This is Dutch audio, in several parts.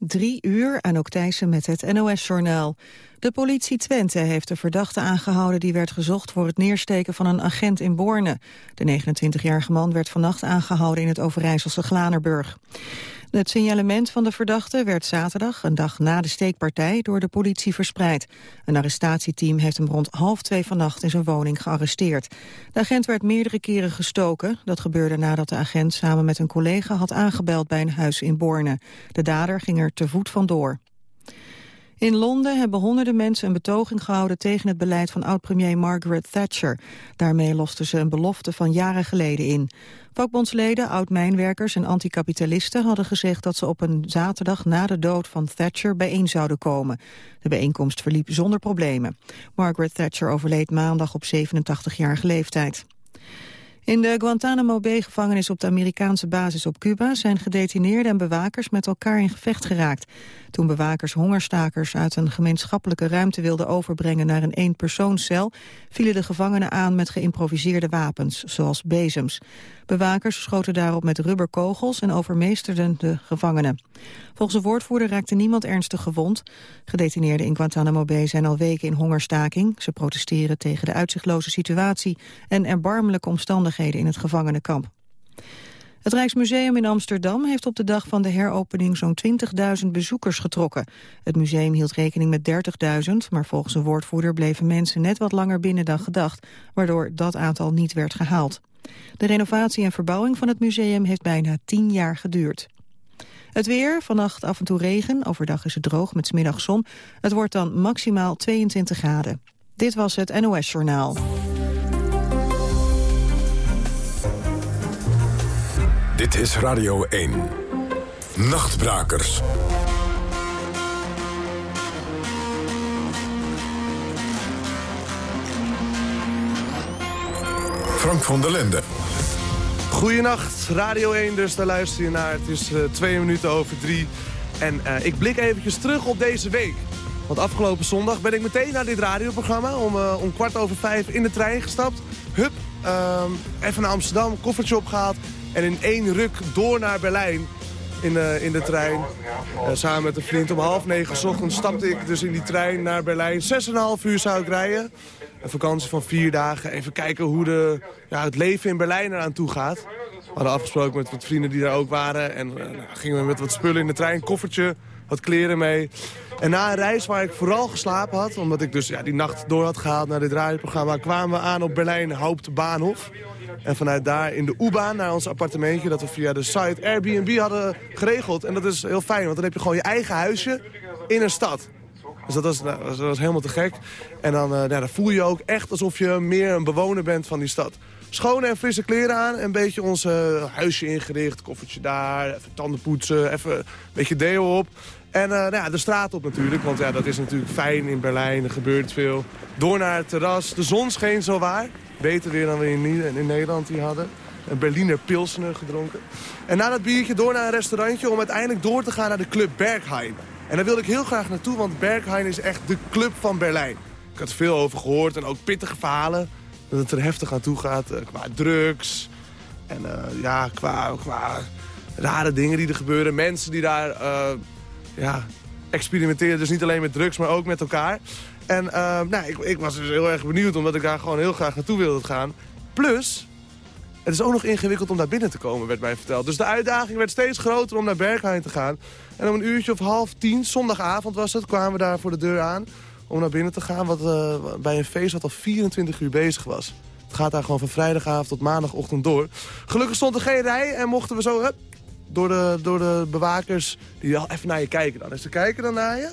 Drie uur, ook Thijssen met het NOS-journaal. De politie Twente heeft de verdachte aangehouden... die werd gezocht voor het neersteken van een agent in Borne. De 29-jarige man werd vannacht aangehouden in het Overijsselse Glanerburg. Het signalement van de verdachte werd zaterdag, een dag na de steekpartij, door de politie verspreid. Een arrestatieteam heeft hem rond half twee vannacht in zijn woning gearresteerd. De agent werd meerdere keren gestoken. Dat gebeurde nadat de agent samen met een collega had aangebeld bij een huis in Borne. De dader ging er te voet vandoor. In Londen hebben honderden mensen een betoging gehouden tegen het beleid van oud-premier Margaret Thatcher. Daarmee losten ze een belofte van jaren geleden in. Vakbondsleden, oud-mijnwerkers en anticapitalisten hadden gezegd dat ze op een zaterdag na de dood van Thatcher bijeen zouden komen. De bijeenkomst verliep zonder problemen. Margaret Thatcher overleed maandag op 87-jarige leeftijd. In de Guantanamo Bay-gevangenis op de Amerikaanse basis op Cuba... zijn gedetineerden en bewakers met elkaar in gevecht geraakt. Toen bewakers hongerstakers uit een gemeenschappelijke ruimte wilden overbrengen... naar een eenpersoonscel, vielen de gevangenen aan met geïmproviseerde wapens, zoals bezems. Bewakers schoten daarop met rubberkogels en overmeesterden de gevangenen. Volgens een woordvoerder raakte niemand ernstig gewond. Gedetineerden in Guantanamo Bay zijn al weken in hongerstaking. Ze protesteren tegen de uitzichtloze situatie en erbarmelijke omstandigheden in het gevangenenkamp. Het Rijksmuseum in Amsterdam heeft op de dag van de heropening zo'n 20.000 bezoekers getrokken. Het museum hield rekening met 30.000, maar volgens een woordvoerder bleven mensen net wat langer binnen dan gedacht, waardoor dat aantal niet werd gehaald. De renovatie en verbouwing van het museum heeft bijna 10 jaar geduurd. Het weer, vannacht af en toe regen, overdag is het droog met smiddag zon. Het wordt dan maximaal 22 graden. Dit was het NOS Journaal. Dit is Radio 1. Nachtbrakers. Frank van der Linden. Goedenacht, Radio 1 dus, daar luister je naar. Het is uh, twee minuten over drie. En uh, ik blik eventjes terug op deze week. Want afgelopen zondag ben ik meteen naar dit radioprogramma... om, uh, om kwart over vijf in de trein gestapt. Hup, ehm, even naar Amsterdam, koffertje opgehaald... en in één ruk door naar Berlijn in, in de trein. Samen met een vriend om half negen ochtends stapte ik dus in die trein naar Berlijn. Zes en een half uur zou ik rijden. Een vakantie van vier dagen. Even kijken hoe de, ja, het leven in Berlijn eraan toe gaat. We hadden afgesproken met wat vrienden die daar ook waren. En uh, gingen we met wat spullen in de trein, koffertje, wat kleren mee. En na een reis waar ik vooral geslapen had... omdat ik dus ja, die nacht door had gehaald naar dit radioprogramma... kwamen we aan op Berlijn Hauptbahnhof. En vanuit daar in de U-baan naar ons appartementje... dat we via de site Airbnb hadden geregeld. En dat is heel fijn, want dan heb je gewoon je eigen huisje in een stad. Dus dat was, nou, dat was helemaal te gek. En dan, uh, dan voel je ook echt alsof je meer een bewoner bent van die stad. Schone en frisse kleren aan. En een beetje ons uh, huisje ingericht. Koffertje daar. Even tanden poetsen. Even een beetje deo op. En uh, nou ja, de straat op natuurlijk. Want ja, dat is natuurlijk fijn in Berlijn. Er gebeurt veel. Door naar het terras. De zon scheen zo waar. Beter weer dan we in, Nederland die hadden. Een Berliner Pilsner gedronken. En na dat biertje door naar een restaurantje om uiteindelijk door te gaan naar de club Berghain. En daar wilde ik heel graag naartoe, want Berghain is echt de club van Berlijn. Ik had er veel over gehoord en ook pittige verhalen. Dat het er heftig aan toe gaat uh, qua drugs. En uh, ja, qua, qua rare dingen die er gebeuren. Mensen die daar uh, ja, experimenteren. Dus niet alleen met drugs, maar ook met elkaar. En nou, ik, ik was dus heel erg benieuwd, omdat ik daar gewoon heel graag naartoe wilde gaan. Plus, het is ook nog ingewikkeld om daar binnen te komen, werd mij verteld. Dus de uitdaging werd steeds groter om naar Berghain te gaan. En om een uurtje of half tien, zondagavond was het, kwamen we daar voor de deur aan... om naar binnen te gaan, wat, uh, bij een feest wat al 24 uur bezig was. Het gaat daar gewoon van vrijdagavond tot maandagochtend door. Gelukkig stond er geen rij en mochten we zo door, de, door de bewakers die even naar je kijken dan. En ze kijken dan naar je,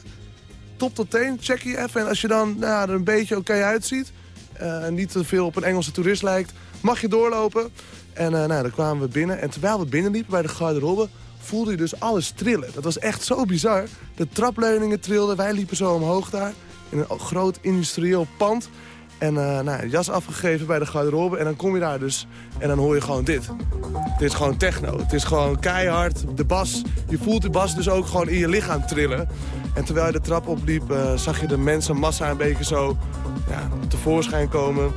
top tot teen, check je even. En als je dan nou, er een beetje oké uitziet... en uh, niet te veel op een Engelse toerist lijkt mag je doorlopen. En uh, nou, dan kwamen we binnen. En terwijl we binnenliepen bij de garderobe voelde je dus alles trillen. Dat was echt zo bizar. De trapleuningen trilden, wij liepen zo omhoog daar. In een groot industrieel pand. En uh, nou, jas afgegeven bij de garderobe. En dan kom je daar dus en dan hoor je gewoon dit. Het is gewoon techno. Het is gewoon keihard. De bas, je voelt de bas dus ook gewoon in je lichaam trillen. En terwijl je de trap opliep, uh, zag je de mensenmassa een beetje zo ja, tevoorschijn komen.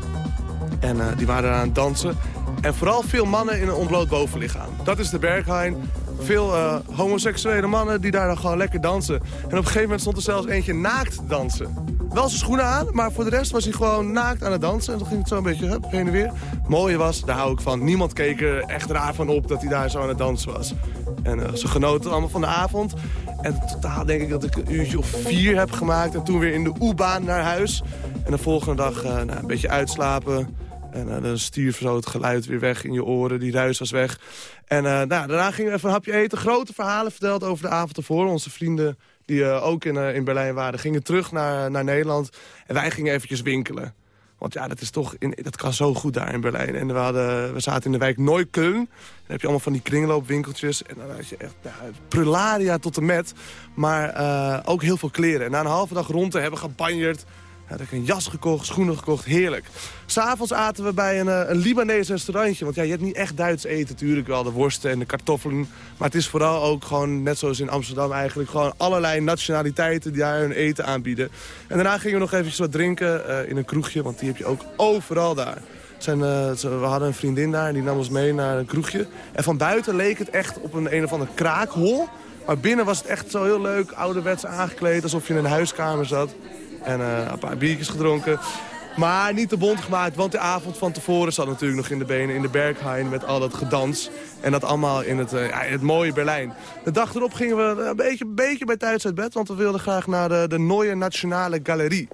En uh, die waren aan het dansen. En vooral veel mannen in een ontbloot bovenlichaam. Dat is de Berghain. veel uh, homoseksuele mannen die daar dan gewoon lekker dansen. En op een gegeven moment stond er zelfs eentje naakt dansen. Wel zijn schoenen aan, maar voor de rest was hij gewoon naakt aan het dansen. En toen ging het zo een beetje hup, heen en weer. Het mooie was, daar hou ik van, niemand keek er echt raar van op dat hij daar zo aan het dansen was. En uh, ze genoten allemaal van de avond. En totaal denk ik dat ik een uurtje of vier heb gemaakt. En toen weer in de U-baan naar huis. En de volgende dag nou, een beetje uitslapen. En uh, dan stierf zo het geluid weer weg in je oren. Die ruis was weg. En uh, nou, daarna gingen we even een hapje eten. Grote verhalen verteld over de avond ervoor. Onze vrienden die uh, ook in, in Berlijn waren, gingen terug naar, naar Nederland. En wij gingen eventjes winkelen. Want ja, dat, is toch in, dat kan zo goed daar in Berlijn. En we, hadden, we zaten in de wijk Neukölln. Dan heb je allemaal van die kringloopwinkeltjes. En dan had je echt prularia tot en met. Maar ook heel veel kleren. En na een halve dag rond te hebben gebanjerd... Had ik een jas gekocht, schoenen gekocht, heerlijk. S'avonds aten we bij een, een Libanees restaurantje. Want ja, je hebt niet echt Duits eten, natuurlijk wel. De worsten en de kartoffelen. Maar het is vooral ook gewoon, net zoals in Amsterdam eigenlijk... gewoon allerlei nationaliteiten die daar hun eten aanbieden. En daarna gingen we nog eventjes wat drinken uh, in een kroegje. Want die heb je ook overal daar. Zijn, uh, we hadden een vriendin daar en die nam ons mee naar een kroegje. En van buiten leek het echt op een een of ander kraakhol. Maar binnen was het echt zo heel leuk, ouderwets aangekleed... alsof je in een huiskamer zat. En uh, een paar biertjes gedronken. Maar niet te bond gemaakt, want de avond van tevoren zat natuurlijk nog in de benen in de Berghain met al dat gedans. En dat allemaal in het, in het mooie Berlijn. De dag erop gingen we een beetje, beetje bij thuis uit bed, want we wilden graag naar de, de Neue Nationale Galerie.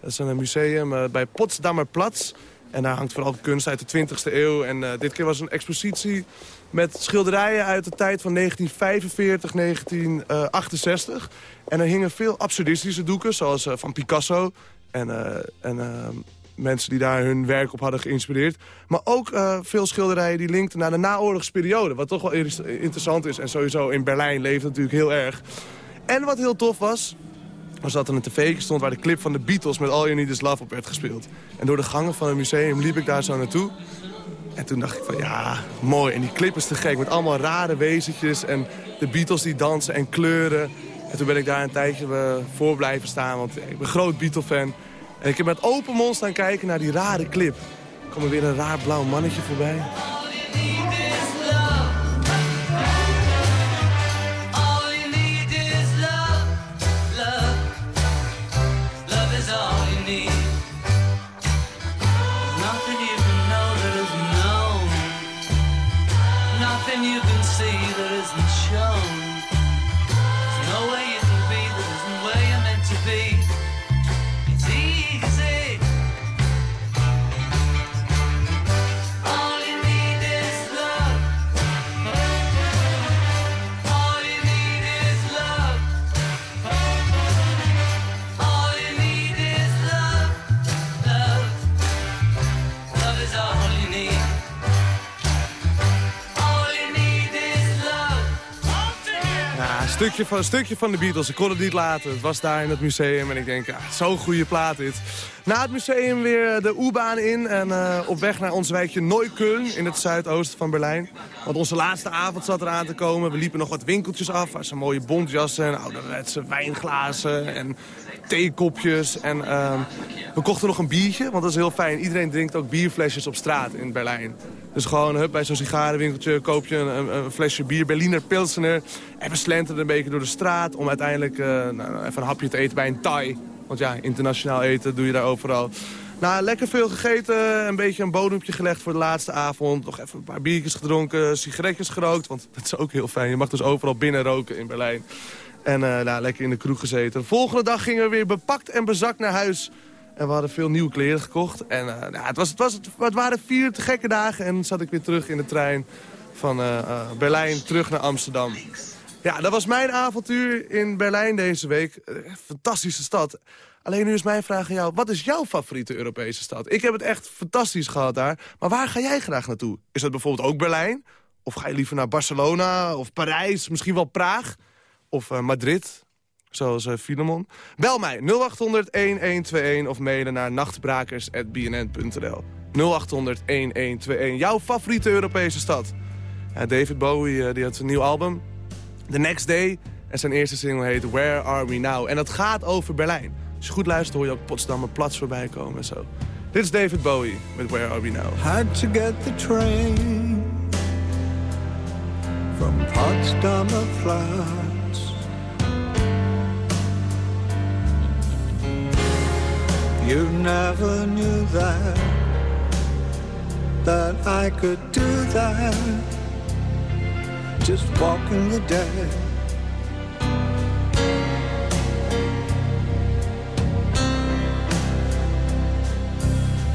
Dat is een museum bij Potsdamer Platz. En daar hangt vooral kunst uit de 20e eeuw. En dit keer was een expositie met schilderijen uit de tijd van 1945, 1968. En er hingen veel absurdistische doeken, zoals uh, van Picasso. En, uh, en mensen die daar hun werk op hadden geïnspireerd. Maar ook veel schilderijen die linkten naar de naoorlogsperiode. Wat toch wel interessant is. En sowieso in Berlijn leeft het natuurlijk heel erg. En wat heel tof was, was dat er een tv stond waar de clip van de Beatles met All You Need Is Love op werd gespeeld. En door de gangen van het museum liep ik daar zo naartoe. En toen dacht ik van ja, mooi. En die clip is te gek met allemaal rare wezentjes en de Beatles die dansen en kleuren. En toen ben ik daar een tijdje voor blijven staan, want ik ben groot Beatle-fan. En ik heb met open mond staan kijken naar die rare clip. Kwam er weer een raar blauw mannetje voorbij. Van, een stukje van de Beatles. Ik kon het niet laten. Het was daar in het museum en ik denk, ja, zo'n goede plaat dit. Na het museum weer de U-baan in en uh, op weg naar ons wijkje Neukölln in het zuidoosten van Berlijn. Want onze laatste avond zat eraan te komen. We liepen nog wat winkeltjes af, waar ze mooie bontjassen en ouderwetse wijnglazen en theekopjes. En uh, we kochten nog een biertje, want dat is heel fijn. Iedereen drinkt ook bierflesjes op straat in Berlijn. Dus gewoon hup, bij zo'n sigarenwinkeltje koop je een, flesje bier, Berliner Pilsener. En we slenteren een beetje door de straat om uiteindelijk uh, nou, even een hapje te eten bij een Thai. Want ja, internationaal eten doe je daar overal. Nou, lekker veel gegeten, een beetje een bodempje gelegd voor de laatste avond. Nog even een paar biertjes gedronken, sigaretjes gerookt. Want dat is ook heel fijn. Je mag dus overal binnen roken in Berlijn. En uh, lekker in de kroeg gezeten. De volgende dag gingen we weer bepakt en bezakt naar huis. En we hadden veel nieuwe kleren gekocht. En uh, nou, het, was, het, was, het waren vier te gekke dagen. En zat ik weer terug in de trein van uh, Berlijn terug naar Amsterdam. Ja, dat was mijn avontuur in Berlijn deze week. Fantastische stad. Alleen nu is mijn vraag aan jou. Wat is jouw favoriete Europese stad? Ik heb het echt fantastisch gehad daar. Maar waar ga jij graag naartoe? Is dat bijvoorbeeld ook Berlijn? Of ga je liever naar Barcelona of Parijs? Misschien wel Praag? Of uh, Madrid? Zoals uh, Filemon. Bel mij 0800-1121 of mailen naar nachtbrakers.bnn.nl 0800-1121. Jouw favoriete Europese stad? David Bowie uh, die had een nieuw album. The Next Day. En zijn eerste single heet Where Are We Now? En dat gaat over Berlijn. Als je goed luistert hoor je ook Potsdamer Platz voorbij komen en zo. Dit is David Bowie met Where Are We Now? Had to get the train from Potsdamer. You never knew that, that I could do that, just walking the dead.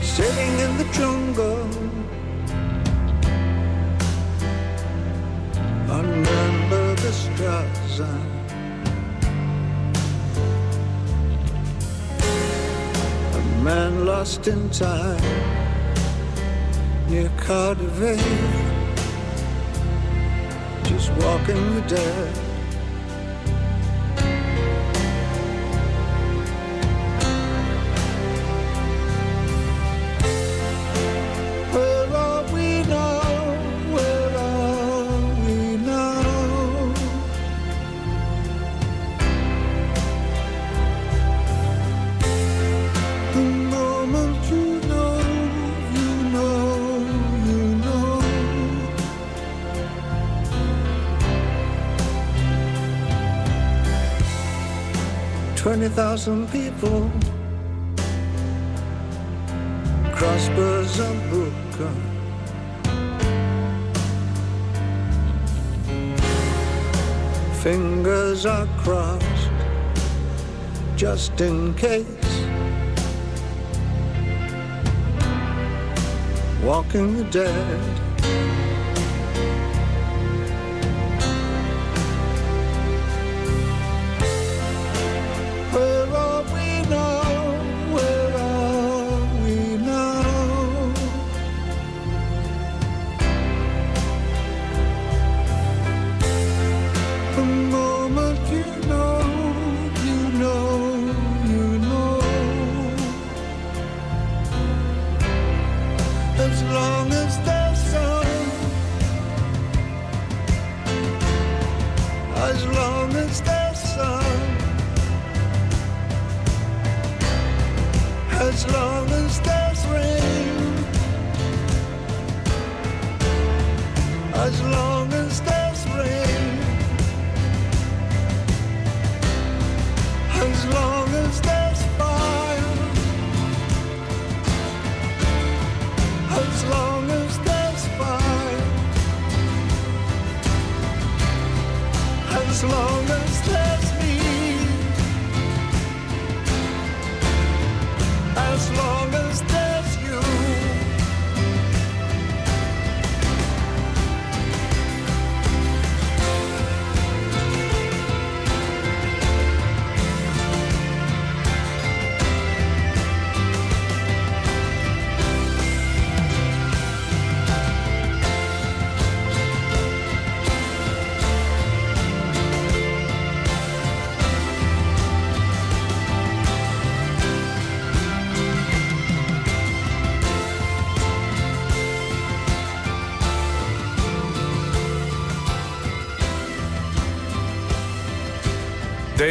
Sitting in the jungle under the Straße. Man lost in time near Cardiff, just walking the dead. 20,000 people. Crossbows are broken. Fingers are crossed just in case. Walking the dead.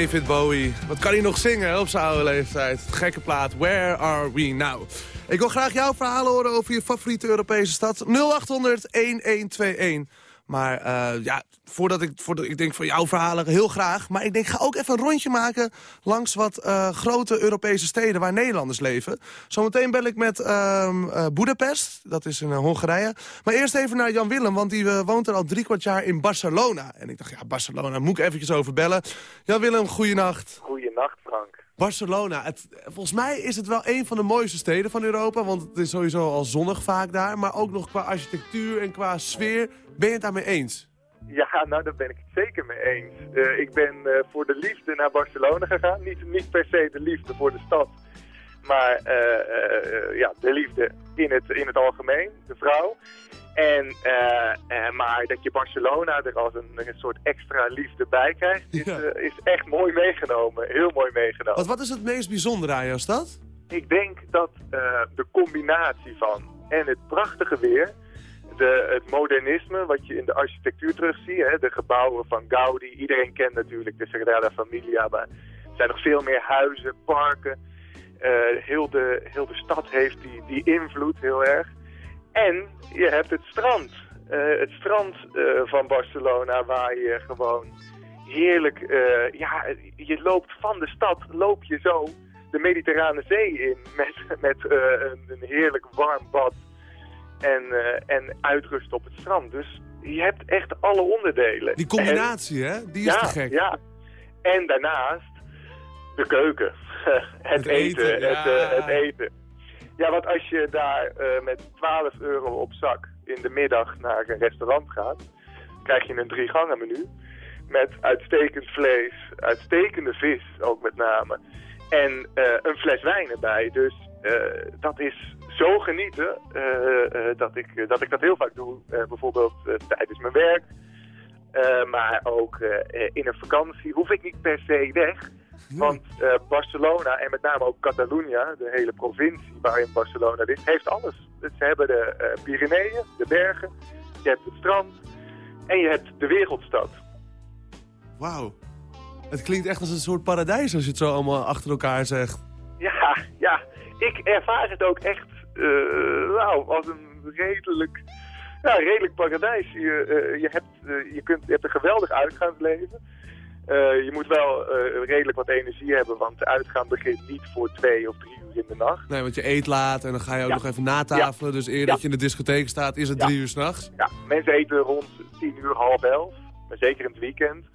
David Bowie. Wat kan hij nog zingen op zijn oude leeftijd? Gekke plaat. Where are we now? Ik wil graag jouw verhalen horen over je favoriete Europese stad. 0800-1121. Maar eh, ja, voordat ik, voordat ik denk van jouw verhalen heel graag. Maar ik denk, ga ook even een rondje maken langs wat eh, grote Europese steden waar Nederlanders leven. Zometeen bel ik met eh, Boedapest, dat is in Hongarije. Maar eerst even naar Jan Willem, want die woont er al drie kwart jaar in Barcelona. En ik dacht, ja, Barcelona, moet ik eventjes over bellen. Jan Willem, goeienacht. Goeienacht. Barcelona, het, volgens mij is het wel een van de mooiste steden van Europa. Want het is sowieso al zonnig vaak daar. Maar ook nog qua architectuur en qua sfeer. Ben je het daarmee eens? Ja, nou daar ben ik het zeker mee eens. Eh, ik ben eh, voor de liefde naar Barcelona gegaan. Niet, niet per se de liefde voor de stad. Maar eh, ja, de liefde in het, in het algemeen, de vrouw. En, eh, eh, maar dat je Barcelona er als een, een soort extra liefde bij krijgt, is, Ja. eh, is echt mooi meegenomen. Heel mooi meegenomen. Want wat is het meest bijzondere aan jouw stad? Ik denk dat de combinatie van en het prachtige weer, de, het modernisme wat je in de architectuur terugziet, hè, de gebouwen van Gaudi, iedereen kent natuurlijk de Sagrada Familia, maar er zijn nog veel meer huizen, parken. Heel, de, heel de stad heeft die, die invloed heel erg. En je hebt het strand. eh, het strand eh, van Barcelona waar je gewoon heerlijk, eh, ja, je loopt van de stad, loop je zo de Mediterrane Zee in met, met een, een heerlijk warm bad en, en uitrust op het strand. Dus je hebt echt alle onderdelen. Die combinatie, hè? Die is ja, te gek. Ja, en daarnaast de keuken. het, Het eten, eten, het, ja. het eten. Ja, want als je daar eh, met 12 euro op zak in de middag naar een restaurant gaat, krijg je een drie gangen menu met uitstekend vlees, uitstekende vis ook met name, en eh, een fles wijn erbij. Dus eh, dat is zo genieten dat, ik, dat ik dat heel vaak doe, bijvoorbeeld tijdens mijn werk. Maar ook in een vakantie hoef ik niet per se weg. Want eh, Barcelona en met name ook Catalunya, de hele provincie waarin Barcelona ligt, heeft alles. Dus ze hebben de eh, Pyreneeën, de bergen, je hebt het strand en je hebt de wereldstad. Wauw. Het klinkt echt als een soort paradijs als je het zo allemaal achter elkaar zegt. Ja, ja, ik ervaar het ook echt nou, als een redelijk, ja, redelijk paradijs. Je, je, hebt, je, kunt, je hebt een geweldig uitgaansleven. Eh, je moet wel eh, redelijk wat energie hebben, want de uitgaan begint niet voor twee of drie uur in de nacht. Nee, want je eet laat en dan ga je ook Ja. nog even natafelen. Dus eer Ja. dat je in de discotheek staat, is het drie uur s'nachts. Ja, mensen eten rond tien uur, half elf, maar zeker in het weekend.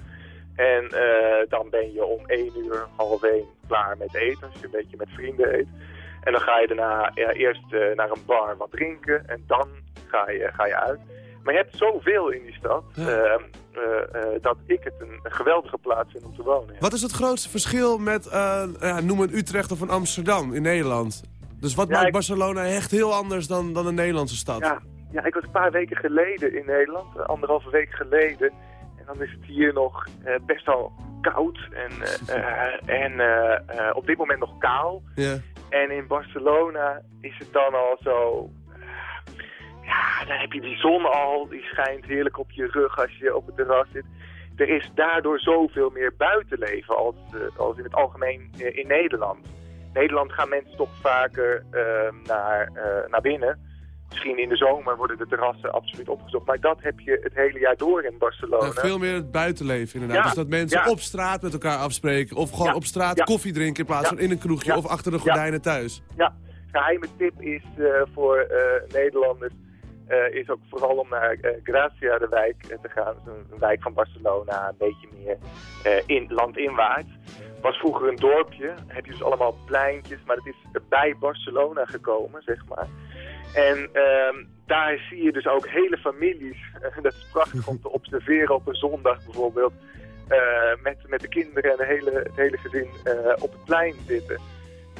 En eh, dan ben je om één uur, half één klaar met eten, als je een beetje met vrienden eet. En dan ga je daarna ja, eerst naar een bar wat drinken en dan ga je, ga je uit. Maar je hebt zoveel in die stad Ja. eh, eh, eh, dat ik het een, een geweldige plaats vind om te wonen. ja. Wat is het grootste verschil met, eh, ja, noem een Utrecht of een Amsterdam in Nederland? Dus wat Ja, maakt ik- Barcelona echt heel anders dan, dan een Nederlandse stad? Ja, ja, ik was een paar weken geleden in Nederland, eh, anderhalve week geleden. En dan is het hier nog eh, best wel koud en, eh, eh, en eh, eh, op dit moment nog kaal. Ja. En in Barcelona is het dan al zo... ja, dan heb je die zon al, die schijnt heerlijk op je rug als je op het terras zit. Er is daardoor zoveel meer buitenleven als, eh, als in het algemeen eh, in Nederland. In Nederland gaan mensen toch vaker eh, naar, eh, naar binnen. Misschien in de zomer worden de terrassen absoluut opgezocht. Maar dat heb je het hele jaar door in Barcelona. Ja, veel meer het buitenleven inderdaad. Ja, Dus dat mensen ja. op straat met elkaar afspreken. Of gewoon op straat koffie drinken in plaats van in een kroegje of achter de gordijnen thuis. Ja, geheime tip is voor Nederlanders... eh, is ook vooral om naar eh, Gracia, de wijk, eh, te gaan. Een, wijk van Barcelona, een beetje meer in, landinwaarts. was vroeger een dorpje. Heb je dus allemaal pleintjes, maar het is bij Barcelona gekomen, zeg maar. En ehm, daar zie je dus ook hele families. dat is prachtig om te observeren op een zondag bijvoorbeeld. met, met de kinderen en de hele, het hele gezin op het plein zitten.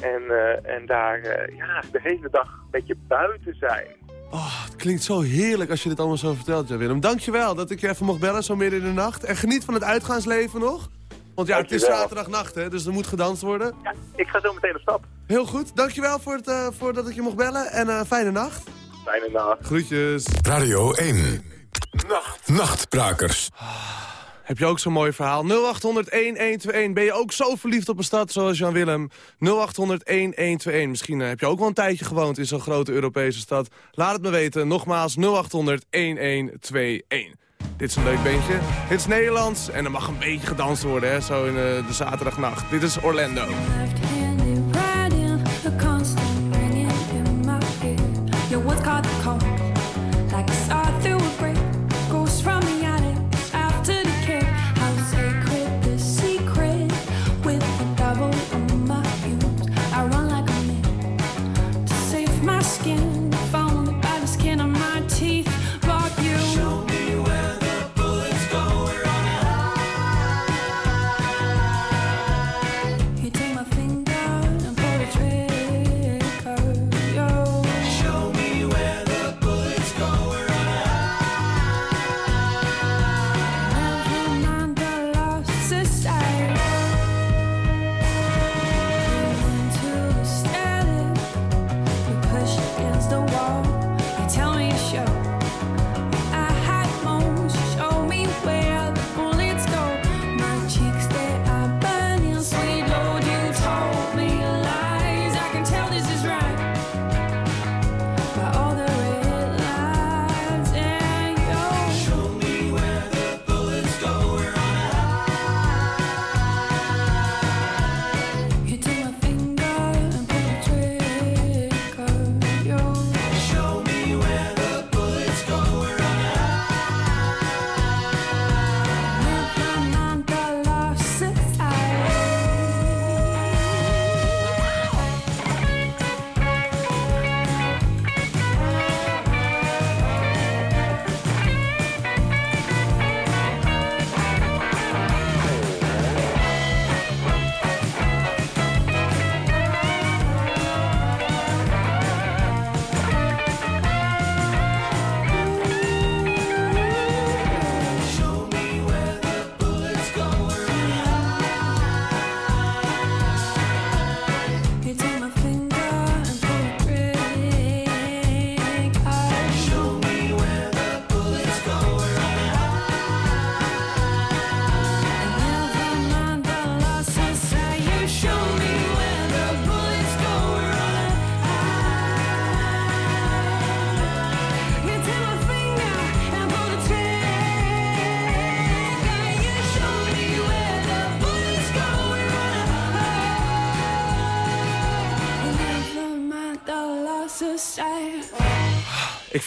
En, en daar ja, de hele dag een beetje buiten zijn. Oh, het klinkt zo heerlijk als je dit allemaal zo vertelt, ja, Willem. Dankjewel dat ik je even mocht bellen zo midden in de nacht. En geniet van het uitgaansleven nog. Want ja, het is zaterdagnacht, hè, dus er moet gedanst worden. Ja, ik ga zo meteen op stap. Heel goed, dankjewel voor, het, eh, voor dat ik je mocht bellen. En eh, fijne nacht. Fijne nacht. Groetjes. Radio 1. Nacht. Nachtbrakers. Heb je ook zo'n mooi verhaal? 0800-1121. Ben je ook zo verliefd op een stad zoals Jan Willem? 0800-1121. Misschien eh, heb je ook wel een tijdje gewoond in zo'n grote Europese stad. Laat het me weten. Nogmaals 0800-1121. Dit is een leuk beentje. Dit is Nederlands en er mag een beetje gedanst worden, hè, zo in eh, de zaterdagnacht. Dit is Orlando.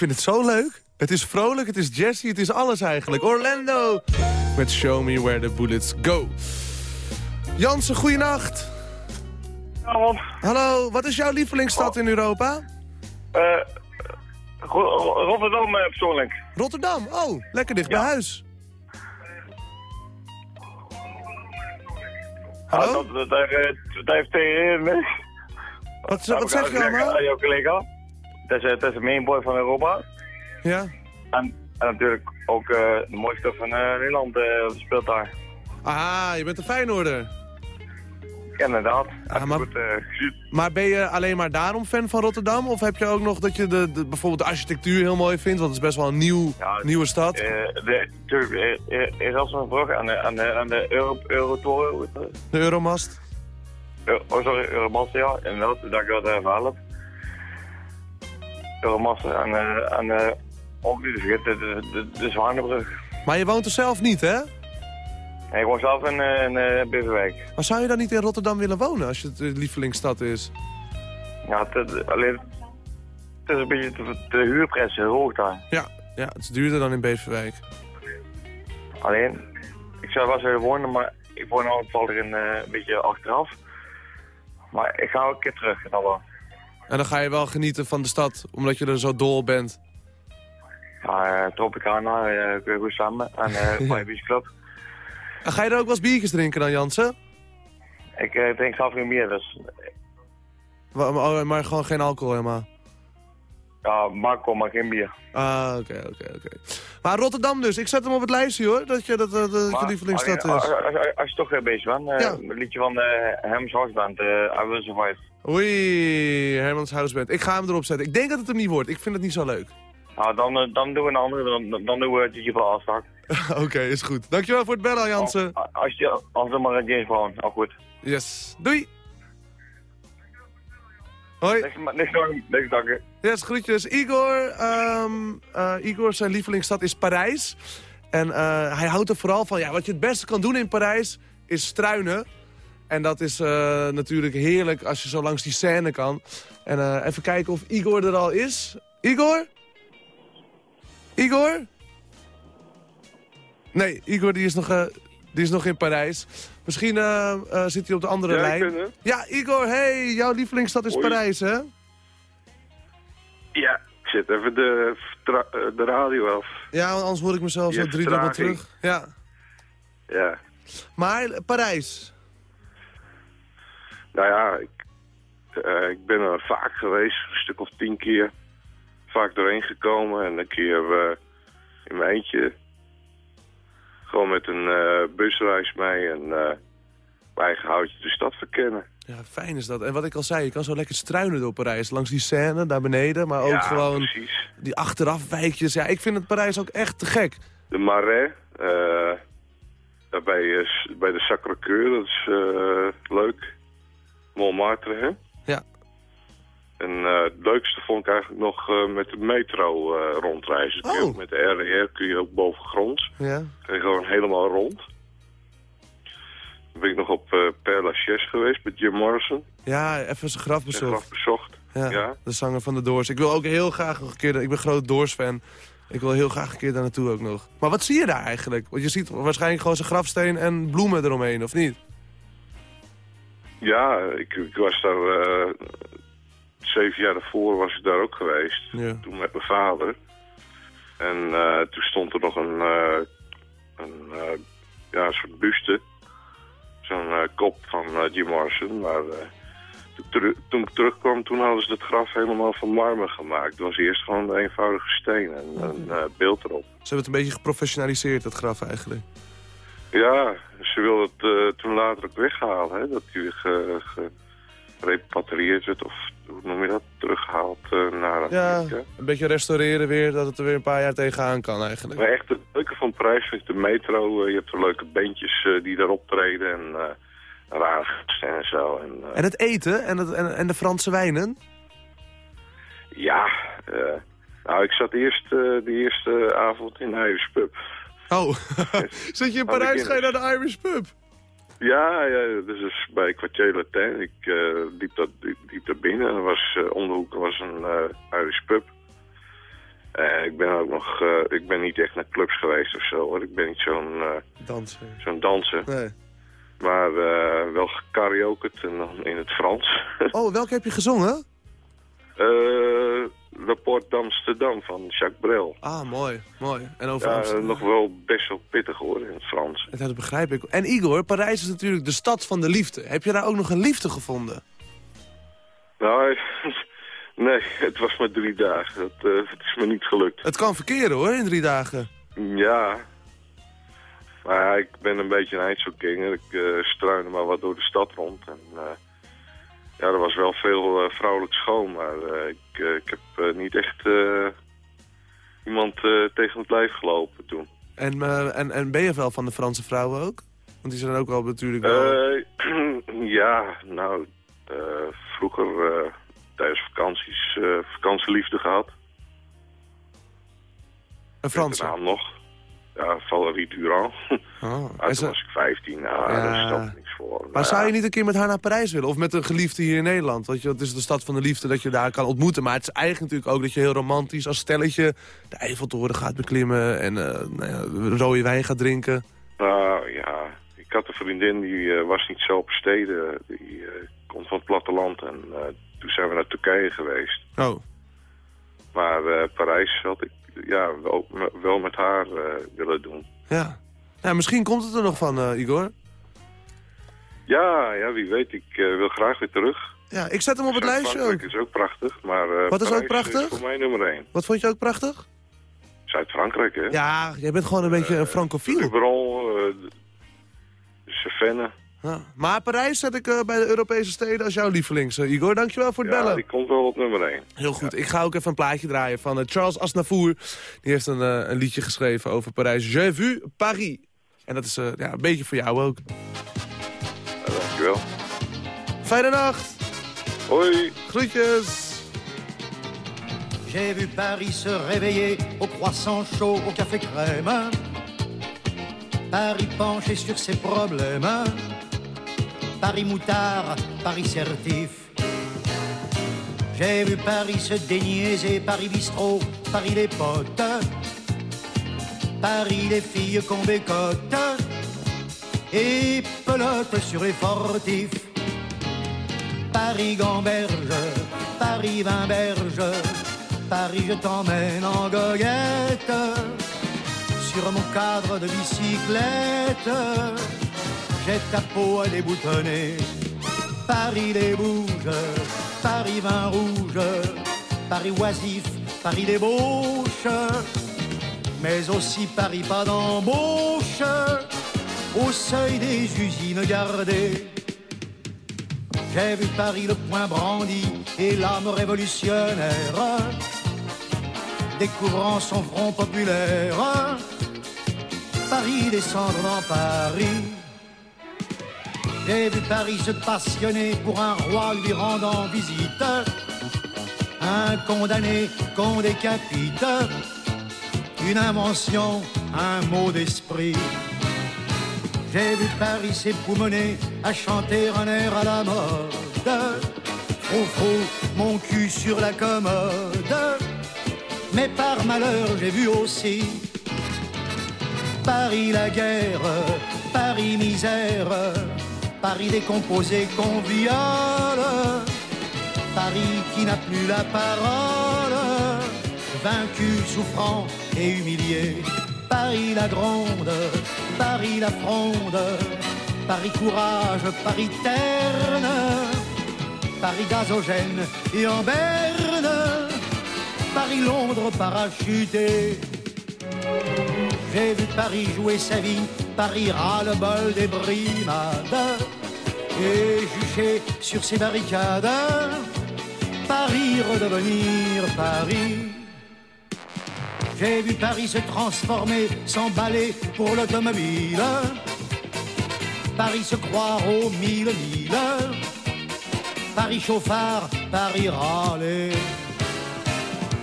Vind het zo leuk. Het is vrolijk, het is jazzy, het is alles eigenlijk. Orlando met Show Me Where the Bullets Go. Jansen, goeienacht. Avond. Hallo, wat is jouw lievelingsstad in Europa? Eh, Ro- Ro- Rotterdam eh, persoonlijk. Rotterdam. Oh, lekker dicht bij huis. Hallo? Ah, dat, dat, dat, eh, dat heeft tegen me. Wat, wat zeg je allemaal? Dat is, eh, dat is de mainboy van Europa. Ja. En, en natuurlijk ook eh, de mooiste van eh, Nederland eh, speelt daar. Ah, je bent een Feyenoorder. Ja, inderdaad. Ah, maar- goed eh. Maar ben je alleen maar daarom fan van Rotterdam? Of heb je ook nog dat je de, de, bijvoorbeeld de architectuur heel mooi vindt? Want het is best wel een nieuw, Ja, nieuwe stad. Eh, de, eh, eh, Erasmusbrug aan de, aan de, aan de Euro, Eurotoren. De Euromast. Eh, Oh, sorry, Euromast, ja. Inderdaad, dat ik dat even haal Euromast en, eh, en eh, ook niet te vergeten, de, de, de Zwanenbrug. Maar je woont er zelf niet, hè? En ik woon zelf in, eh, in Beverwijk. Maar zou je dan niet in Rotterdam willen wonen als je het de lievelingsstad is? Ja, het, alleen, het is een beetje de, de huurprijs heel hoog daar. Ja, ja, het is duurder dan in Beverwijk. Alleen, ik zou wel willen wonen, maar ik woon al in, eh, een beetje achteraf. Maar ik ga ook een keer terug, dan wel. En dan ga je wel genieten van de stad, omdat je er zo dol op bent. Ja, uh, Tropicana, je goed samen. En Fire Beach Club. En ga je er ook wel eens biertjes drinken dan, Jansen? Ik drink zelf geen meer, dus Maar, oh, maar gewoon geen alcohol helemaal? ja, Marco, maar geen bier. Ah, oké, oké, oké. Maar Rotterdam dus, ik zet hem op het lijstje hoor, dat je, dat, dat, dat je lievelingsstad alleen, is. Als, als, als- als je toch weer bezig bent, Ja. een liedje van de Hems Houseband, I Will Survive. Oei, Hermans Houseband. Ik ga hem erop zetten. Ik denk dat het hem niet wordt, ik vind het niet zo leuk. Nou, dan, eh, dan doen we een andere, dan, dan doen we Gigi van Alstak. oké, is goed. Dankjewel voor het bellen, Jansen. Als, als, je, als dan maar een James Brown, al goed. Yes, doei. Hoi. Niks, nog- niks danken. Yes, groetjes. Igor, eh, Igor, zijn lievelingsstad is Parijs. En eh, hij houdt er vooral van, ja, wat je het beste kan doen in Parijs is struinen. En dat is eh, natuurlijk heerlijk als je zo langs die scène kan. En eh, even kijken of Igor er al is. Igor? Igor? Nee, Igor die is nog, eh, die is nog in Parijs. Misschien zit hij op de andere Ja, lijn. er. Ja, Igor, hey, jouw lievelingsstad is Hoi. Parijs, hè? Ja, ik zet even de, de radio af. Ja, anders hoor ik mezelf Je zo drie dubbel vertraging. terug. Ja. Ja. Maar Parijs. Nou ja, ik, eh, ik ben er vaak geweest, een stuk of tien keer. Vaak doorheen gekomen en een keer eh, in mijn eentje. Gewoon met een eh, busreis mee en mijn eigen houtje de stad verkennen. Ja, fijn is dat. En wat ik al zei, je kan zo lekker struinen door Parijs. Langs die scène, daar beneden. Maar ook ja, gewoon precies. die achterafwijkjes. Ja, ik vind het Parijs ook echt te gek. De Marais, bij, bij de Sacré-Cœur, dat is leuk. Montmartre, hè? Ja. En eh, het leukste vond ik eigenlijk nog eh, met de metro eh, rondreizen. Oh. Met de RER kun je ook bovengronds. Ja. Kun je gewoon helemaal rond. Dan ben ik nog op eh Père Lachaise geweest met Jim Morrison. Ja, even zijn graf En graf bezocht. bezocht. Ja, ja. de zanger van de Doors. Ik wil ook heel graag nog een keer... Ik ben groot Doors-fan. Ik wil heel graag een keer daar naartoe ook nog. Maar wat zie je daar eigenlijk? Want je ziet waarschijnlijk gewoon zijn grafsteen en bloemen eromheen, of niet? Ja, ik, ik was daar... eh, zeven jaar daarvoor was ik daar ook geweest. Ja. toen met mijn vader. En eh, toen stond er nog een, eh, een, ja, een soort buste. Zo'n kop van Jim Morrison. Maar toen, toen ik terugkwam, toen hadden ze het graf helemaal van marmer gemaakt. Het was eerst gewoon een eenvoudige steen en een beeld erop. Ze hebben het een beetje geprofessionaliseerd, dat graf eigenlijk. Ja, ze wilden het eh, toen later ook weghalen. Hè? Dat hij ge, ge- gerepatrieerd werd, of hoe noem je dat, teruggehaald eh, naar Ja, Amerika. een beetje restaureren weer, dat het er weer een paar jaar tegenaan kan eigenlijk. Maar echt het leuke van Parijs vind ik de metro. eh, je hebt er leuke bandjes die daar optreden en uh, gasten en zo. En, En het eten en, het, en, en de Franse wijnen? ja, nou ik zat eerst de eerste avond in Irish Pub. Oh, zit je in Parijs, ga je naar de Irish pub? Ja, ja, dat is dus bij Quartier Latin. Ik eh, liep, dat, liep daar binnen en er was, om de hoek was een eh, Irish Pub. Eh, ik ben ook nog, ik ben niet echt naar clubs geweest of zo. Hoor. Ik ben niet zo'n Dansen. zo'n danser. Nee. Maar wel gekaraokerd en dan in het Frans. Oh, welke heb je gezongen? Eh Rapport d'Amsterdam van Jacques Brel. Ah, mooi. Mooi. En over Ja, Amsterdam. nog wel best wel pittig hoor in het Frans. Dat begrijp ik. En Igor, Parijs is natuurlijk de stad van de liefde. Heb je daar ook nog een liefde gevonden? Nou, nee, het was maar drie dagen. Het, eh, het is me niet gelukt. Het kan verkeren hoor, in drie dagen. Ja. Maar ja, ik ben een beetje een eindselganger. Ik struinde maar wat door de stad rond. En, ja, er was wel veel eh, vrouwelijk schoon, maar eh, ik, eh, ik heb niet echt iemand tegen het lijf gelopen toen. En, en, en ben je wel van de Franse vrouwen ook? Want die zijn ook wel natuurlijk wel... Ja, nou, vroeger tijdens vakanties vakantieliefde gehad. een Franse. Nog. Ja, Valérie Durand. Oh. En toen was ik 15, nou, Ja. daar stelde niks voor. Maar zou je niet een keer met haar naar Parijs willen? Of met een geliefde hier in Nederland? Want je, het is de stad van de liefde dat je daar kan ontmoeten. Maar het is eigenlijk natuurlijk ook dat je heel romantisch als stelletje... de Eiffeltoren gaat beklimmen en eh, nou ja, rode wijn gaat drinken. Nou ja, ik had een vriendin die eh, was niet zo op steden. Die eh, komt van het platteland en toen zijn we naar Turkije geweest. Oh, Maar Parijs had ik ja, wel, wel met haar eh, willen doen. ja. ja. Misschien komt het er nog van, eh, Igor. Ja, ja, wie weet. Ik eh, wil graag weer terug. Ja, ik zet hem op het lijstje ook. Is ook prachtig, maar Wat is ook prachtig? voor mij nummer één. Wat vond je ook prachtig? Zuid-Frankrijk, hè? Ja, jij bent gewoon een beetje een francofiel. Cevennes. Ja. Maar Parijs zet ik eh, bij de Europese steden als jouw lievelings, eh, Igor. Dankjewel voor het Ja, bellen. die komt wel op nummer één. Heel goed. Ik ga ook even een plaatje draaien van eh, Charles Aznavour. Die heeft een, eh, een liedje geschreven over Parijs. J'ai vu Paris. En dat is eh, ja, een beetje voor jou ook. Ja, dankjewel. Fijne nacht. Hoi. Groetjes. J'ai vu Paris se réveiller au croissant chaud, au café crème. Paris penché sur ses problèmes. Paris moutard, Paris certif. J'ai vu Paris se déniaiser, Paris bistrot, Paris les potes. Paris les filles qu'on bécote. Et pelote sur les fortifs. Paris gamberge, Paris vinberge, Paris je t'emmène en goguette sur mon cadre de bicyclette. J'ai ta peau à déboutonner, Paris les bouges, Paris vin rouge, Paris oisif, Paris débauche, mais aussi Paris pas d'embauche, au seuil des usines gardées. J'ai vu Paris le poing brandi et l'âme révolutionnaire, découvrant son front populaire. Paris descendre dans Paris. J'ai vu Paris se passionner pour un roi lui rendant visite. Un condamné qu'on décapite. Une invention, un mot d'esprit. J'ai vu Paris s'époumoner à chanter un air à la mode. Frou mon cul sur la commode. Mais par malheur, j'ai vu aussi Paris la guerre, Paris misère, Paris décomposé qu'on. Paris qui n'a plus la parole, vaincu, souffrant et humilié. Paris la gronde, Paris la fronde, Paris courage, Paris terne, Paris gazogène et en berne, Paris Londres parachuté. J'ai vu Paris jouer sa vie, Paris le bol des brimades, et juché sur ses barricades, Paris redevenir Paris. J'ai vu Paris se transformer, s'emballer pour l'automobile. Paris se croire aux mille mille. Paris chauffard, Paris râler.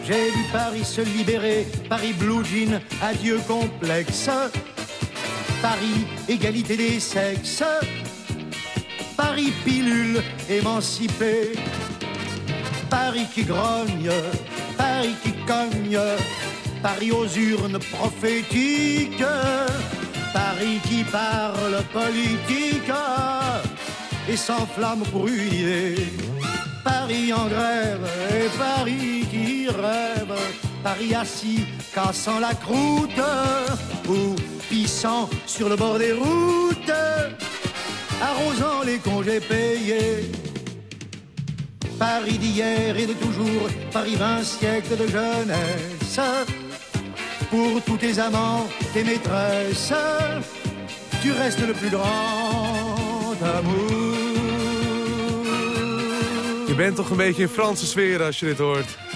J'ai vu Paris se libérer, Paris blue jean, adieu complexe. Paris égalité des sexes. Paris pilule émancipée. Paris qui grogne, Paris qui cogne, Paris aux urnes prophétiques, Paris qui parle politique et s'enflamme pour une idée. Paris en grève et Paris qui rêve, Paris assis cassant la croûte ou pissant sur le bord des routes, arrosant les congés payés. Paris d'hier et de toujours, Paris vingt siècles de jeunesse. Pour tous tes amants, tes maîtresses, tu restes le plus grand amour. Je bent toch een beetje in Franse sfeer als je dit hoort.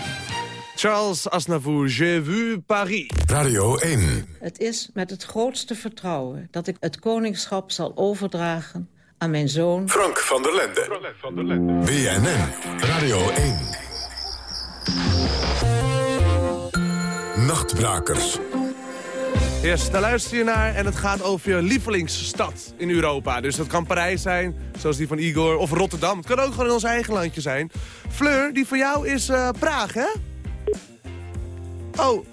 Charles Aznavour, J'ai vu Paris. Radio 1. Het is met het grootste vertrouwen dat ik het koningschap zal overdragen aan mijn zoon... Frank van der Lende. BNN. Radio 1. Nachtbrakers. Yes, daar luister je naar en het gaat over je lievelingsstad in Europa. Dus dat kan Parijs zijn, zoals die van Igor, of Rotterdam. Het kan ook gewoon in ons eigen landje zijn. Fleur, die van jou is eh, Praag, hè? Oh.